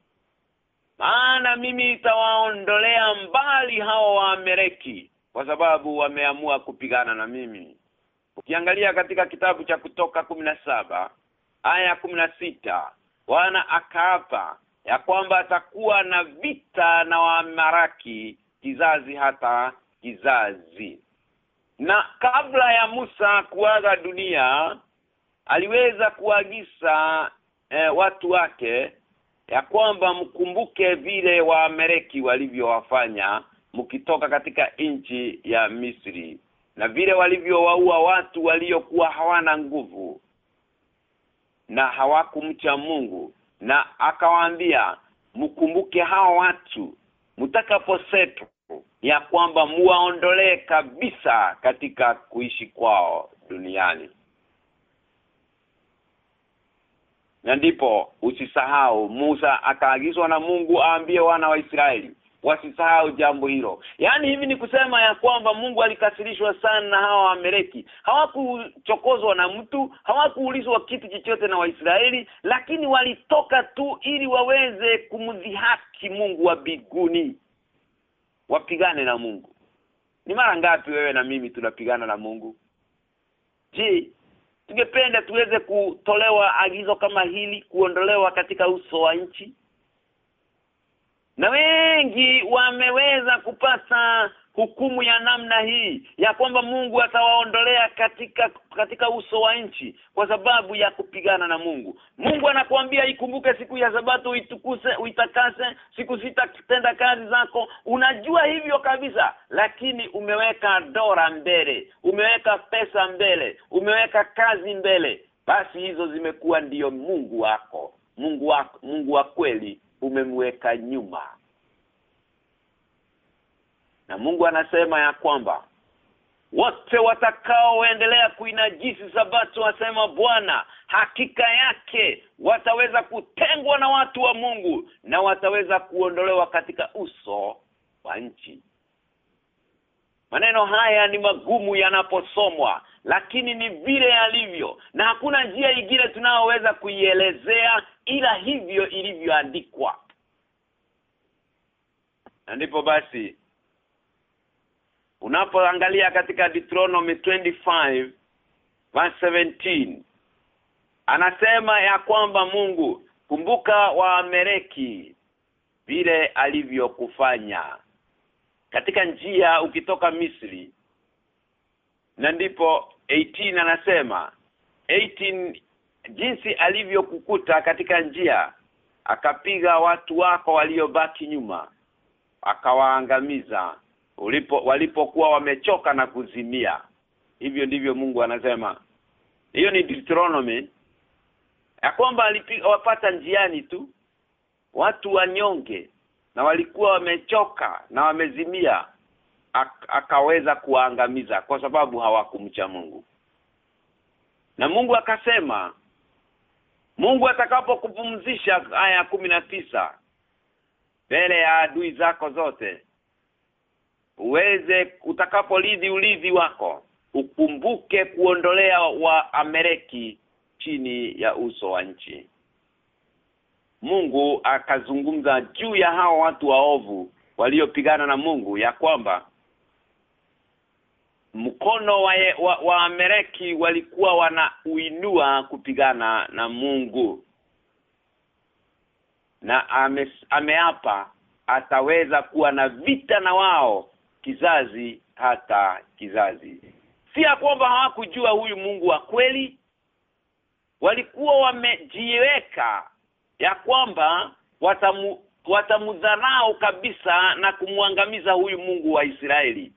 maana mimi itawaondolea mbali hao waamereki kwa sababu wameamua kupigana na mimi ukiangalia katika kitabu cha kutoka saba aya sita wana akaapa ya kwamba atakuwa na vita na wamaraki kizazi hata kizazi. Na kabla ya Musa kuaga dunia aliweza kuagiza eh, watu wake ya kwamba mkumbuke vile waamereki walivyowafanya mkitoka katika nchi ya Misri na vile walivyowaua watu waliokuwa hawana nguvu na hawakumcha Mungu. Na akawaambia mkumbuke hao watu mtakaposetu ya kwamba muwaondolee kabisa katika kuishi kwao duniani. Na ndipo usisahau Musa akaagizwa na Mungu aambie wana wa Israeli wasisahau jambo hilo. Yaani hivi ni kusema ya kwamba Mungu alikasirishwa sana na hawa wamereki hawakuchokozwa na mtu hawakuulizwa kitu chochote na Waisraeli lakini walitoka tu ili waweze kumdhihaki Mungu wa biguni wapigane na Mungu. Ni mara ngapi wewe na mimi tunapigana na Mungu? Je tungependa tuweze kutolewa agizo kama hili kuondolewa katika uso wa nchi na wengi wameweza kupata hukumu ya namna hii ya kwamba Mungu atawaondolea katika katika uso wa nchi kwa sababu ya kupigana na Mungu. Mungu anakuambia ikumbuke siku ya sabato uitukuse uitakase siku sita tenda kazi zako. Unajua hivyo kabisa lakini umeweka dora mbele umeweka pesa mbele umeweka kazi mbele. Basi hizo zimekuwa ndiyo Mungu wako Mungu wako Mungu wa kweli umemweka nyuma. Na Mungu anasema ya kwamba wote watakaoendelea kuinajisi sabato asema Bwana hakika yake wataweza kutengwa na watu wa Mungu na wataweza kuondolewa katika uso wa nchi Maneno haya ni magumu yanaposomwa lakini ni vile yalivyo na hakuna njia ingine tunaoweza kuielezea ila hivyo ilivyoandikwa. Na ndipo basi unapoangalia katika Deuteronomy 25 verse 17 anasema ya kwamba Mungu kumbuka wa amereki vile alivyokufanya katika njia ukitoka Misri. Na ndipo 18 anasema 18 jinsi alivyokukuta katika njia akapiga watu wako waliobaki nyuma akawaangamiza ulipo walipokuwa wamechoka na kuzimia. Hivyo ndivyo Mungu anasema. Hiyo ni Deuteronomy ya kwamba wapata njiani tu watu wanyonge na walikuwa wamechoka na wamezimia akaweza kuwaangamiza kwa sababu hawakumcha Mungu. Na Mungu akasema Mungu atakapokupumzisha aya tisa mbele ya adui zako zote uweze utakapolidhi ulidhi wako ukumbuke kuondolea wa Amereki chini ya uso wa nchi Mungu akazungumza juu ya hao watu waovu waliopigana na Mungu ya kwamba mkono wa, wa, wa Amereki walikuwa wanauinua kupigana na Mungu. Na ame, ameapa ataweza kuwa na vita na wao kizazi hata kizazi. Si ya kwamba hawakujua huyu Mungu wa kweli. Walikuwa wamejiweka ya kwamba watamu, watamudharau kabisa na kumwangamiza huyu Mungu wa Israeli.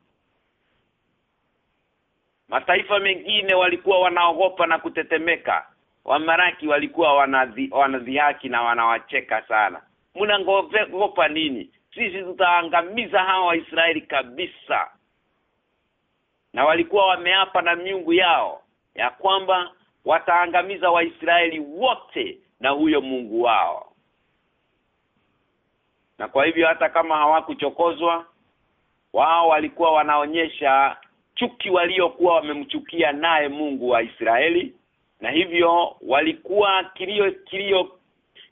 Mataifa mengine walikuwa wanaogopa na kutetemeka. Wamaraki walikuwa wanadhi, wanadhihaki na wanawacheka sana. Mnangogopa nini? Sisi tutaangamiza hawa Waisraeli kabisa. Na walikuwa wameapa na miungu yao ya kwamba wataangamiza Waisraeli wote na huyo Mungu wao. Na kwa hivyo hata kama hawakuchokozwa wao walikuwa wanaonyesha chuki waliokuwa wamemchukia naye Mungu wa Israeli na hivyo walikuwa kilio kilio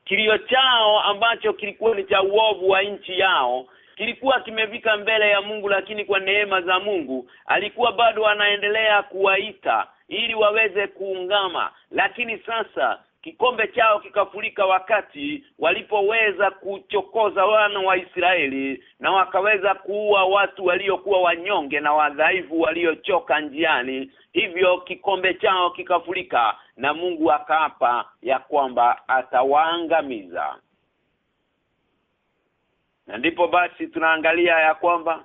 kilio chao ambacho kilikuwa ni cha uovu wa nchi yao kilikuwa kimefika mbele ya Mungu lakini kwa neema za Mungu alikuwa bado anaendelea kuwaita ili waweze kuungama. Lakini sasa kikombe chao kikafurika wakati walipoweza kuchokoza wana wa Israeli na wakaweza kuua watu waliokuwa wanyonge na wadhaifu waliochoka njiani. Hivyo kikombe chao kikafurika na Mungu akaapa ya kwamba atawaangamiza. Na ndipo basi tunaangalia ya kwamba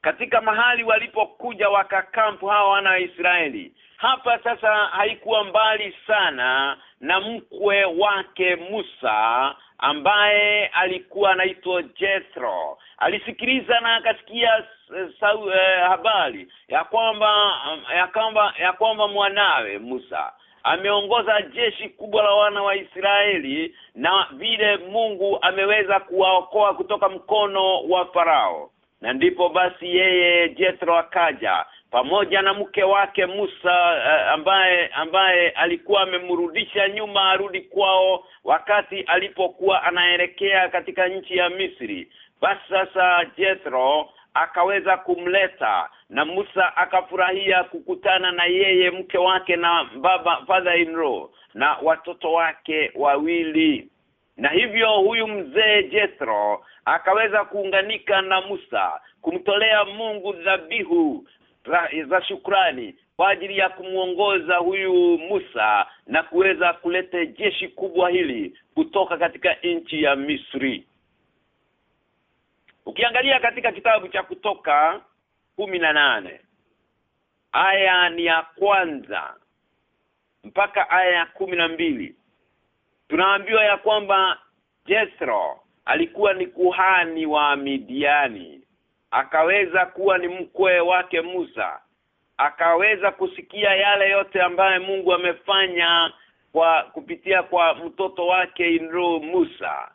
katika mahali walipokuja wakakampu hawa wana wa Israeli hapa sasa haikuwa mbali sana na mkwe wake Musa ambaye alikuwa anaitwa Jethro. Alisikiliza na akasikia uh, habari ya kwamba ya kwamba ya kwamba mwanawe Musa ameongoza jeshi kubwa la wana wa Israeli na vile Mungu ameweza kuwaokoa kutoka mkono wa Farao. Na ndipo basi yeye Jethro akaja pamoja na mke wake Musa uh, ambaye ambaye alikuwa amemrudisha nyuma arudi kwao wakati alipokuwa anaelekea katika nchi ya Misri. Basi sasa Jethro akaweza kumleta na Musa akafurahia kukutana na yeye mke wake na baba father in law na watoto wake wawili. Na hivyo huyu mzee Jethro akaweza kuunganika na Musa kumtolea Mungu dhabihu za shukrani kwa ajili ya kumuongoza huyu Musa na kuweza kuleta jeshi kubwa hili kutoka katika nchi ya Misri. Ukiangalia katika kitabu cha kutoka kumi na nane aya ni ya kwanza mpaka aya ya kumi na mbili tunaambiwa ya kwamba Jethro alikuwa ni kuhani wa Midiani akaweza kuwa ni mkwe wake Musa akaweza kusikia yale yote ambaye Mungu amefanya kwa kupitia kwa mtoto wake Inro Musa.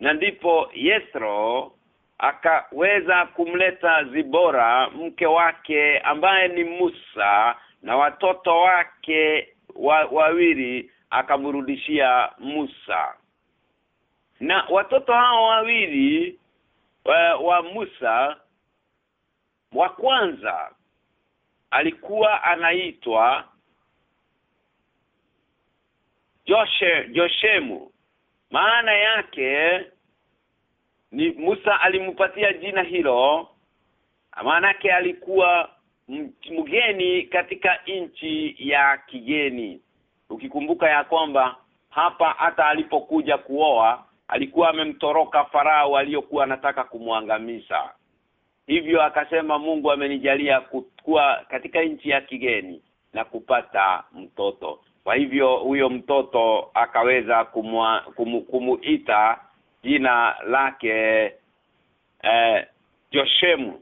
Na ndipo Yethro akaweza kumleta Zibora mke wake ambaye ni Musa na watoto wake wa, wawili akamrudishia Musa. Na watoto hao wawili wa, wa Musa wa kwanza alikuwa anaitwa Joshe Joshemu. Maana yake ni Musa alimpatia jina hilo maana yake alikuwa mgeni katika nchi ya kigeni. Ukikumbuka ya kwamba hapa hata alipokuja kuoa alikuwa amemtoroka farao aliyokuwa anataka kumwangamiza. Hivyo akasema Mungu amenijalia kuwa katika nchi ya kigeni na kupata mtoto. Kwa hivyo huyo mtoto akaweza kumua, kumu, kumuita jina lake eh, Joshemu.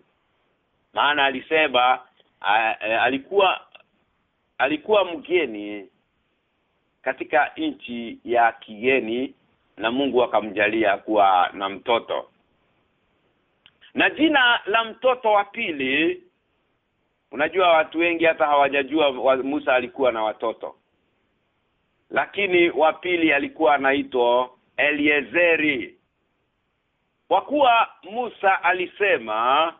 Maana alisema eh, alikuwa alikuwa mgeni katika nchi ya kigeni na Mungu akamjalia kuwa na mtoto. Na jina la mtoto wa pili unajua watu wengi hata hawajajua wa Musa alikuwa na watoto. Lakini wa pili alikuwa anaitwa Eliezeri. Kwa kuwa Musa alisema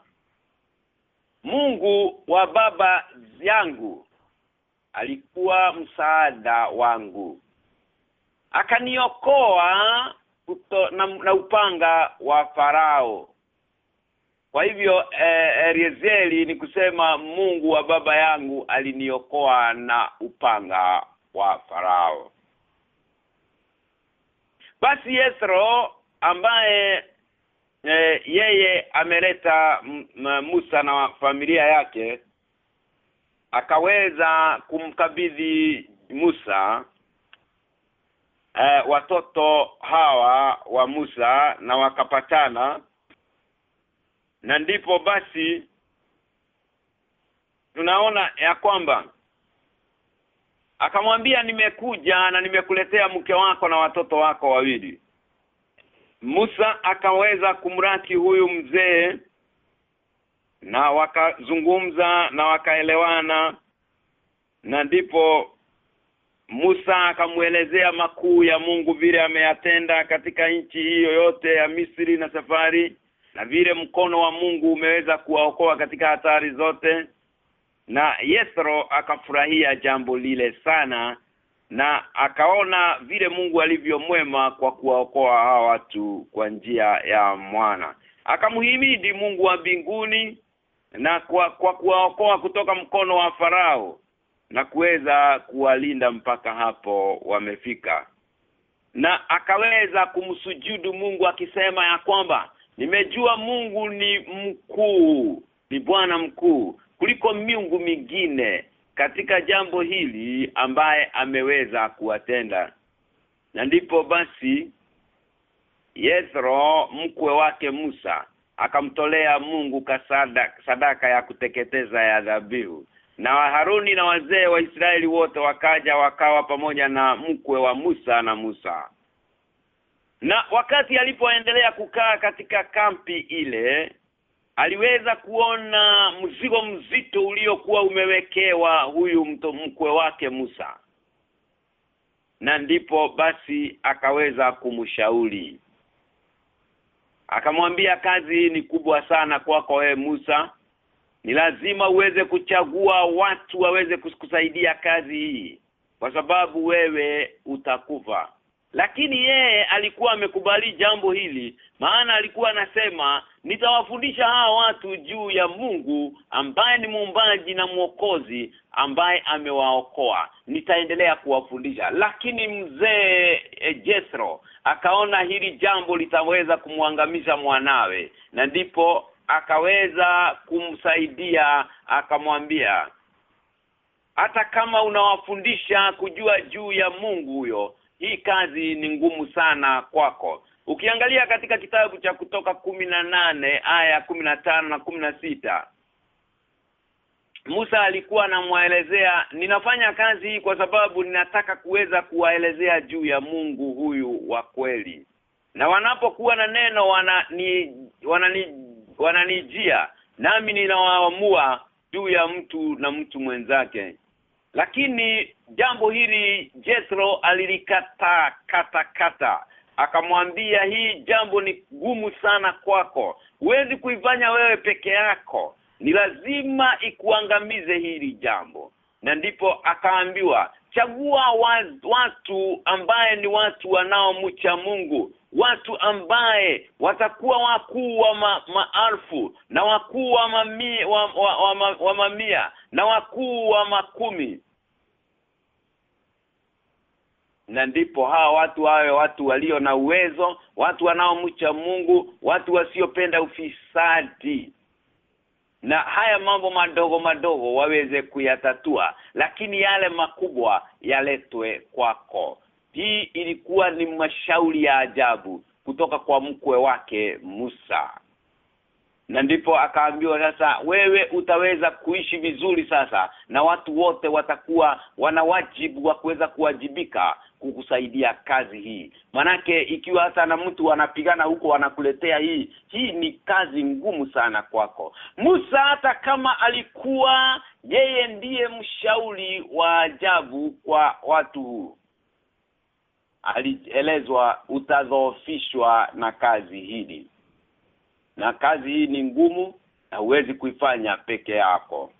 Mungu wa baba yangu alikuwa msaada wangu akaniokoa na, na upanga wa farao. Kwa hivyo eh, Eliezeri ni kusema Mungu wa baba yangu aliniokoa na upanga wa Farao. Basi Yethro ambaye e, yeye ameleta Musa na familia yake akaweza kumkabidhi Musa e, watoto hawa wa Musa na wakapatana. Na ndipo basi tunaona ya kwamba akamwambia nimekuja na nimekuletea mke wako na watoto wako wawili. Musa akaweza kumraki huyu mzee na wakazungumza na wakaelewana. Na ndipo Musa akamuelezea makuu ya Mungu vile ameyatenda katika nchi hiyo yote ya Misri na safari na vile mkono wa Mungu umeweza kuwaokoa katika hatari zote. Na Yethro akafurahia jambo lile sana na akaona vile Mungu alivyomwema kwa kuwaokoa hawa watu kwa njia ya mwana. Akamhimidi Mungu wa mbinguni na kwa kwa kuwaokoa kutoka mkono wa farao na kuweza kuwalinda mpaka hapo wamefika. Na akaweza kumsujudu Mungu akisema ya kwamba nimejua Mungu ni mkuu ni Bwana mkuu kuliko miungu mingine katika jambo hili ambaye ameweza kuwatenda. Na ndipo basi Yethro mkwe wake Musa akamtolea Mungu kasada, sadaka ya kuteketeza ya dhabihu na Haruni na wazee wa Israeli wote wakaja wakawa pamoja na mkwe wa Musa na Musa. Na wakati alipoendelea kukaa katika kampi ile aliweza kuona mzigo mzito uliokuwa umewekewa huyu mto mkwe wake Musa. Na ndipo basi akaweza kumshauri. Akamwambia kazi hii ni kubwa sana kwako wewe Musa ni lazima uweze kuchagua watu waweze kusaidia kazi hii kwa sababu wewe utakufa. Lakini yeye alikuwa amekubali jambo hili maana alikuwa anasema nitawafundisha hawa watu juu ya Mungu ambaye ni muumbaji na mwokozi ambaye amewaokoa. Nitaendelea kuwafundisha. Lakini mzee e, Jethro akaona hili jambo litaweza kumwangamiza mwanawe na ndipo akaweza kumsaidia akamwambia hata kama unawafundisha kujua juu ya Mungu huyo hii kazi ni ngumu sana kwako. Ukiangalia katika kitabu cha kutoka nane aya tano na kumi na sita Musa alikuwa anamwaelezea ninafanya kazi hii kwa sababu ninataka kuweza kuwaelezea juu ya Mungu huyu wa kweli. Na wanapokuwa na neno wanani wananijia nami ninawaamua juu ya mtu na mtu mwenzake. Lakini jambo hili Jethro alilikata kata kata. Akamwambia hii jambo ni gumu sana kwako. Huwezi kuifanya wewe peke yako. Ni lazima ikuangamize hili jambo. Na ndipo akaambiwa chagua watu ambaye ni watu wanaomcha Mungu. Watu ambaye watakuwa wakuu wa ma, maalfu na wakuu wa mamia wa, wa, wa, wa, wa mamia na wakuu wa makumi. Na ndipo hawa watu hawe watu walio na uwezo watu wanaomcha Mungu watu wasiopenda ufisadi na haya mambo madogo madogo waweze kuyatatua lakini yale makubwa yaletwe kwako. Hii ilikuwa ni mashauri ya ajabu kutoka kwa mkwe wake Musa na ndipo akaambiwa sasa wewe utaweza kuishi vizuri sasa na watu wote watakuwa wana wajibu wa kuweza kuwajibika kukusaidia kazi hii. Manake ikiwa hata na mtu anapigana huko anakuletea hii hii ni kazi ngumu sana kwako. Musa hata kama alikuwa yeye ndiye mshauri wa ajabu kwa watu. Alielezwa utadhoofishwa na kazi hili na kazi hii ni ngumu na huwezi kuifanya peke yako.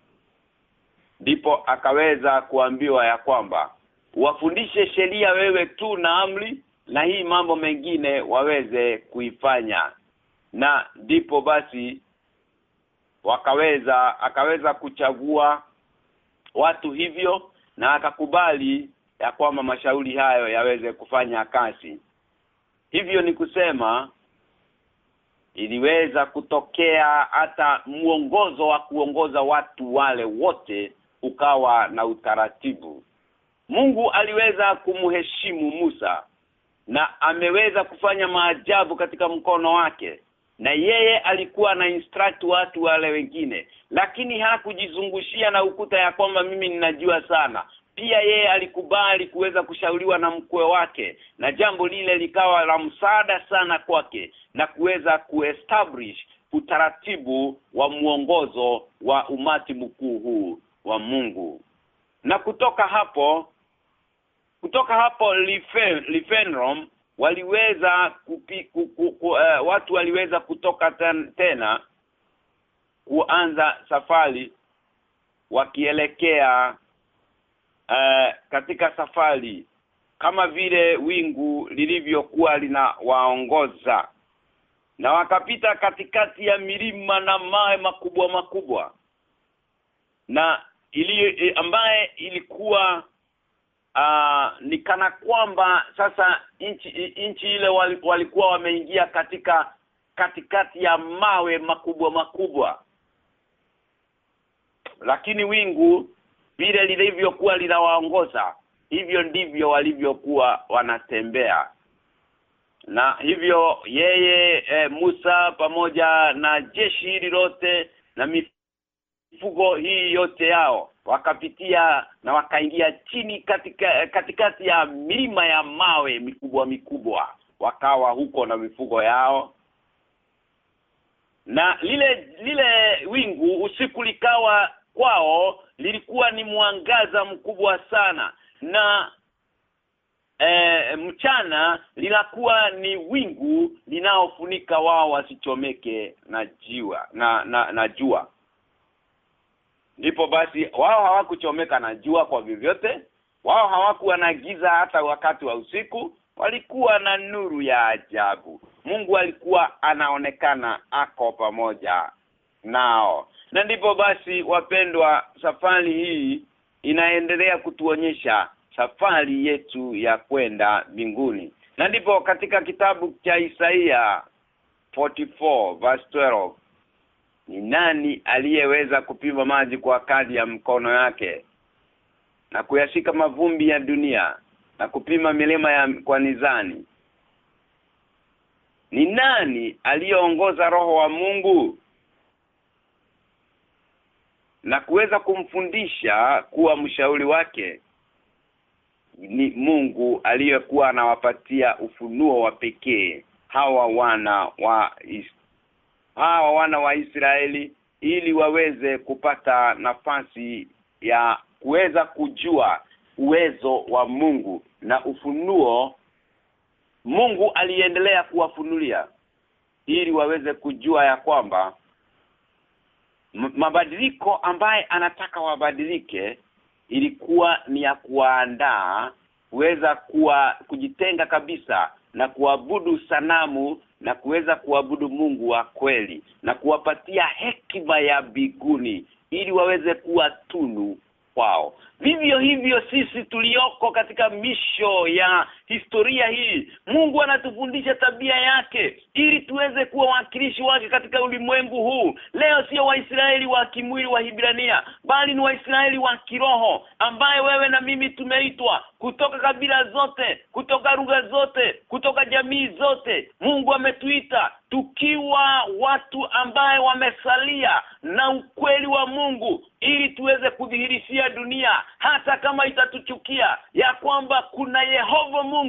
Ndipo akaweza kuambiwa ya kwamba wafundishe sheria wewe tu na amri na hii mambo mengine waweze kuifanya. Na ndipo basi wakaweza akaweza kuchagua watu hivyo na akakubali ya kwamba mashauri hayo yaweze kufanya kazi. Hivyo ni kusema iliweza kutokea hata mwongozo wa kuongoza watu wale wote ukawa na utaratibu. Mungu aliweza kumheshimu Musa na ameweza kufanya maajabu katika mkono wake na yeye alikuwa na instruct watu wale wengine lakini hakujizungushia na ukuta ya kwamba mimi ninajua sana pia yeye alikubali kuweza kushauriwa na mkwe wake na jambo lile likawa la msaada sana kwake na kuweza kuestablish utaratibu wa mwongozo wa umati mkuu huu wa Mungu. Na kutoka hapo kutoka hapo Lifen, Lifenrom waliweza kupi, ku, ku, ku, uh, watu waliweza kutoka ten, tena kuanza safari wakielekea uh, katika safari kama vile wingu lilivyokuwa linawaongoza na wakapita katikati ya milima na mawe makubwa makubwa na ili ambaye ilikuwa uh, ni kana kwamba sasa nchi nchi ile walikuwa wameingia katika katikati ya mawe makubwa makubwa. Lakini wingu vile lilivyokuwa linawaongoza hivyo ndivyo walivyokuwa wanatembea. Na hivyo yeye e, Musa pamoja na jeshi hili lote na mifugo hii yote yao wakapitia na wakaingia chini katika katikati ya milima ya mawe mikubwa mikubwa wakawa huko na mifugo yao. Na lile lile wingu usiku likawa kwao lilikuwa ni mwangaza mkubwa sana. Na e, mchana linakuwa ni wingu linaofunika wao wasichomeke na jua na na, na jua. Ndipo basi wao hawakuchomeka na jua kwa vyovyote. Wao hawakuwa na giza hata wakati wa usiku. Walikuwa na nuru ya ajabu. Mungu alikuwa anaonekana ako pamoja nao na ndipo basi wapendwa safari hii inaendelea kutuonyesha safari yetu ya kwenda mbinguni. Na ndipo katika kitabu cha Isaia 44 verse 12 ni nani aliyeweza kupima maji kwa kadi ya mkono yake na kuyashika mavumbi ya dunia na kupima milima ya kwa nizani ni nani aliyeongoza roho wa Mungu na kuweza kumfundisha kuwa mshauri wake ni Mungu aliyekuwa anawapatia ufunuo wa pekee. Hawa wana wa hawa wana wa Israeli ili waweze kupata nafasi ya kuweza kujua uwezo wa Mungu na ufunuo Mungu aliendelea kuwafunulia ili waweze kujua ya kwamba mabadiliko ambaye anataka wabadilike ilikuwa ni ya kuwaandaa kuweza kuwa kujitenga kabisa na kuabudu sanamu na kuweza kuabudu Mungu wa kweli na kuwapatia hekima ya biguni ili waweze kuwa tunu kwao. Vivyo hivyo sisi tulioko katika misho ya historia hii. Mungu anatufundisha tabia yake ili tuweze kuwa wakilishi wake katika ulimwengu huu. Leo sio waisraeli wa kimwili wa Hibrania bali ni waisraeli wa kiroho ambaye wewe na mimi tumeitwa kutoka kabila zote kutoka lugha zote kutoka jamii zote. Mungu ametuita tukiwa watu ambaye wamesalia na ukweli wa Mungu ili tuweze kudhihirishia dunia. Hata kama itatuchukia ya kwamba kuna Yehova Mungu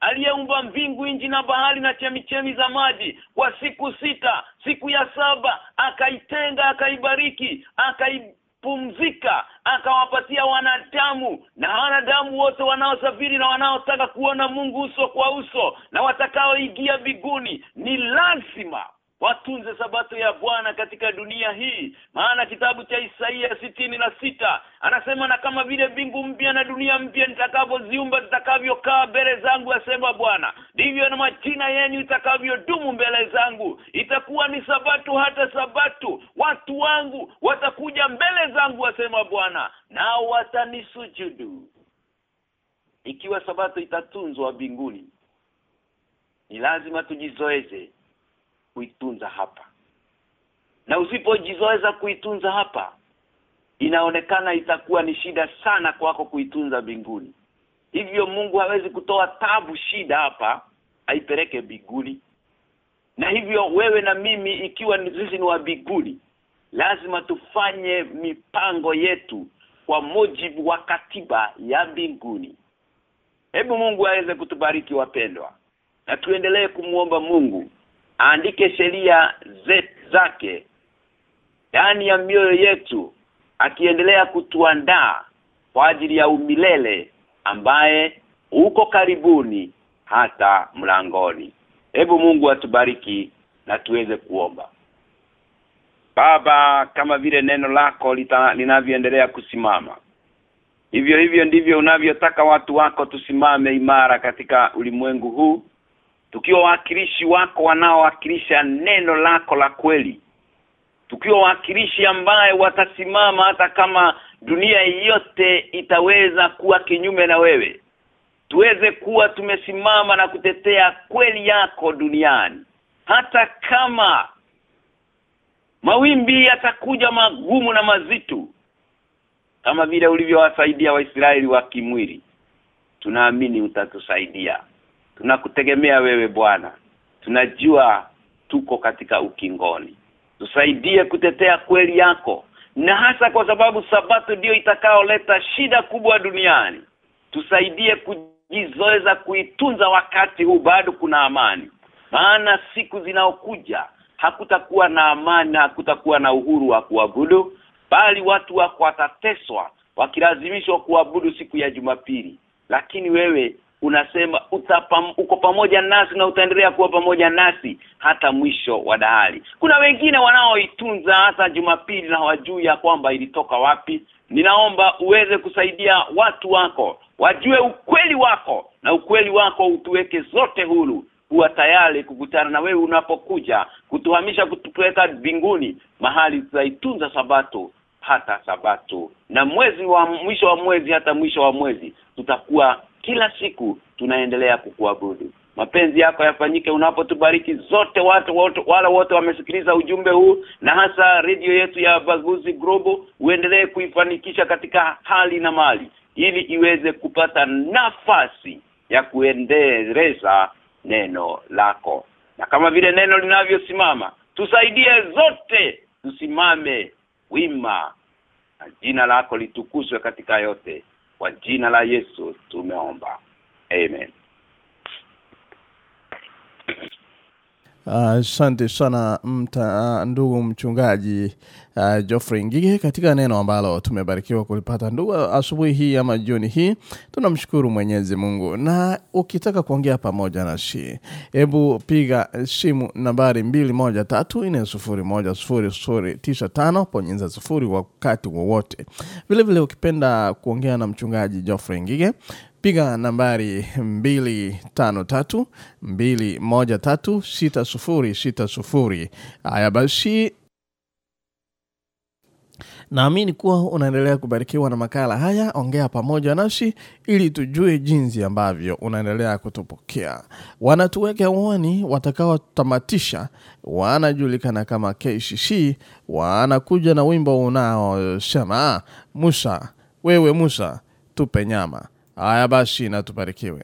aliyeumba mbingu nji na bahari na chemichemi za maji kwa siku sita siku ya saba akaitenga akaibariki akai pumzika akawapatia wanadamu na wanadamu wote wanaosafiri na wanaotaka kuona Mungu uso kwa uso na watakaoingia biguni ni lazima watunze sabato ya Bwana katika dunia hii. Maana kitabu cha Isaia sitini na sita anasema na kama vile mbingu mpya na dunia mpya nitakavyoziumba zitakavyokaa mbele zangu asema Bwana ndivyo na majina yenu itakavyodumu mbele zangu. Itakuwa ni sabato hata sabato. Watu wangu watakuja mbele zangu asema Bwana nao watanisujudu. Ikiwa sabato itatunzwa mbinguni ni lazima tujizoeze kuitunza hapa. Na usipojizoeza kuitunza hapa inaonekana itakuwa ni shida sana kwako kuitunza mbinguni. Hivyo Mungu hawezi kutoa tabu shida hapa aipeleke mbinguni. Na hivyo wewe na mimi ikiwa sisi ni wa mbinguni lazima tufanye mipango yetu kwa mujibu wa katiba ya mbinguni. Hebu Mungu aweze kutubariki wapendwa na tuendelee kumuomba Mungu aandike sheria zake ndani ya mioyo yetu akiendelea kutuandaa kwa ajili ya umilele ambaye uko karibuni hata mlangoni. Hebu Mungu atubariki na tuweze kuomba. Baba kama vile neno lako linavyoendelea kusimama hivyo hivyo ndivyo unavyotaka watu wako tusimame imara katika ulimwengu huu tukiwa wakilishi wako wanaowakilisha neno lako la kweli tukiwa wakilishi ambaye watasimama hata kama dunia yote itaweza kuwa kinyume na wewe tuweze kuwa tumesimama na kutetea kweli yako duniani. Hata kama mawimbi yatakuja magumu na mazitu kama vile ulivyowasaidia waisraeli wa kimwili tunaamini utatusaidia tunakutegemea wewe Bwana. Tunajua tuko katika ukingoni. Tusaidie kutetea kweli yako na hasa kwa sababu sabato ndio itakaoleta shida kubwa duniani. Tusaidie kujizoeza kuitunza wakati huu bado kuna amani. Maana siku zinaokuja hakutakuwa na amani hakutakuwa na uhuru wa kuabudu bali watu wako watateswa wakilazimishwa kuabudu siku ya Jumapili. Lakini wewe unasema utapam, uko pamoja nasi na utaendelea kuwa pamoja nasi hata mwisho wa dahali kuna wengine wanaoitunza hata Jumapili na hawajui ya kwamba ilitoka wapi. Ninaomba uweze kusaidia watu wako wajue ukweli wako na ukweli wako utuweke zote huru kuwa tayari kukutana na wewe unapokuja kutuhamisha kutupeleka binguni mahali tutaitunza sabato hata sabato. Na mwezi wa mwisho wa mwezi hata mwisho wa mwezi tutakuwa kila siku tunaendelea kukuabudu. Mapenzi yako yafanyike unapotubariki zote watu wote wale wote wamesikiliza ujumbe huu na hasa redio yetu ya Baguzi Global uendelee kuifanikisha katika hali na mali ili iweze kupata nafasi ya kuendeleza neno lako. Na kama vile neno linavyosimama tusaidie zote tusimame wima na jina lako litukuzwe katika yote kwa jina la Yesu tumeomba. Amen Asante uh, sana mta, ndugu mchungaji uh, Geoffrey Ngige katika neno ambalo tumebarikiwa kulipata ndugu asubuhi hii ama jioni hii tunamshukuru Mwenyezi Mungu. Na ukitaka kuongea pamoja na shi hebu piga simu nambari 213 ponyeza sufuri wakati wowote. Vile vile ukipenda kuongea na mchungaji Geoffrey Ngige piga nambari 253 213 6060 haya basi. Naamini kuwa unaendelea kubarikiwa na makala haya. Ongea pamoja nasi ili tujue jinsi ambavyo unaendelea kutupokea. Wanatuweke uoni watakaotamatisha wanajulikana kama KCC wanakuja na wimbo unaosema Musa wewe Musa tupe nyama haya basi na tubarikiwe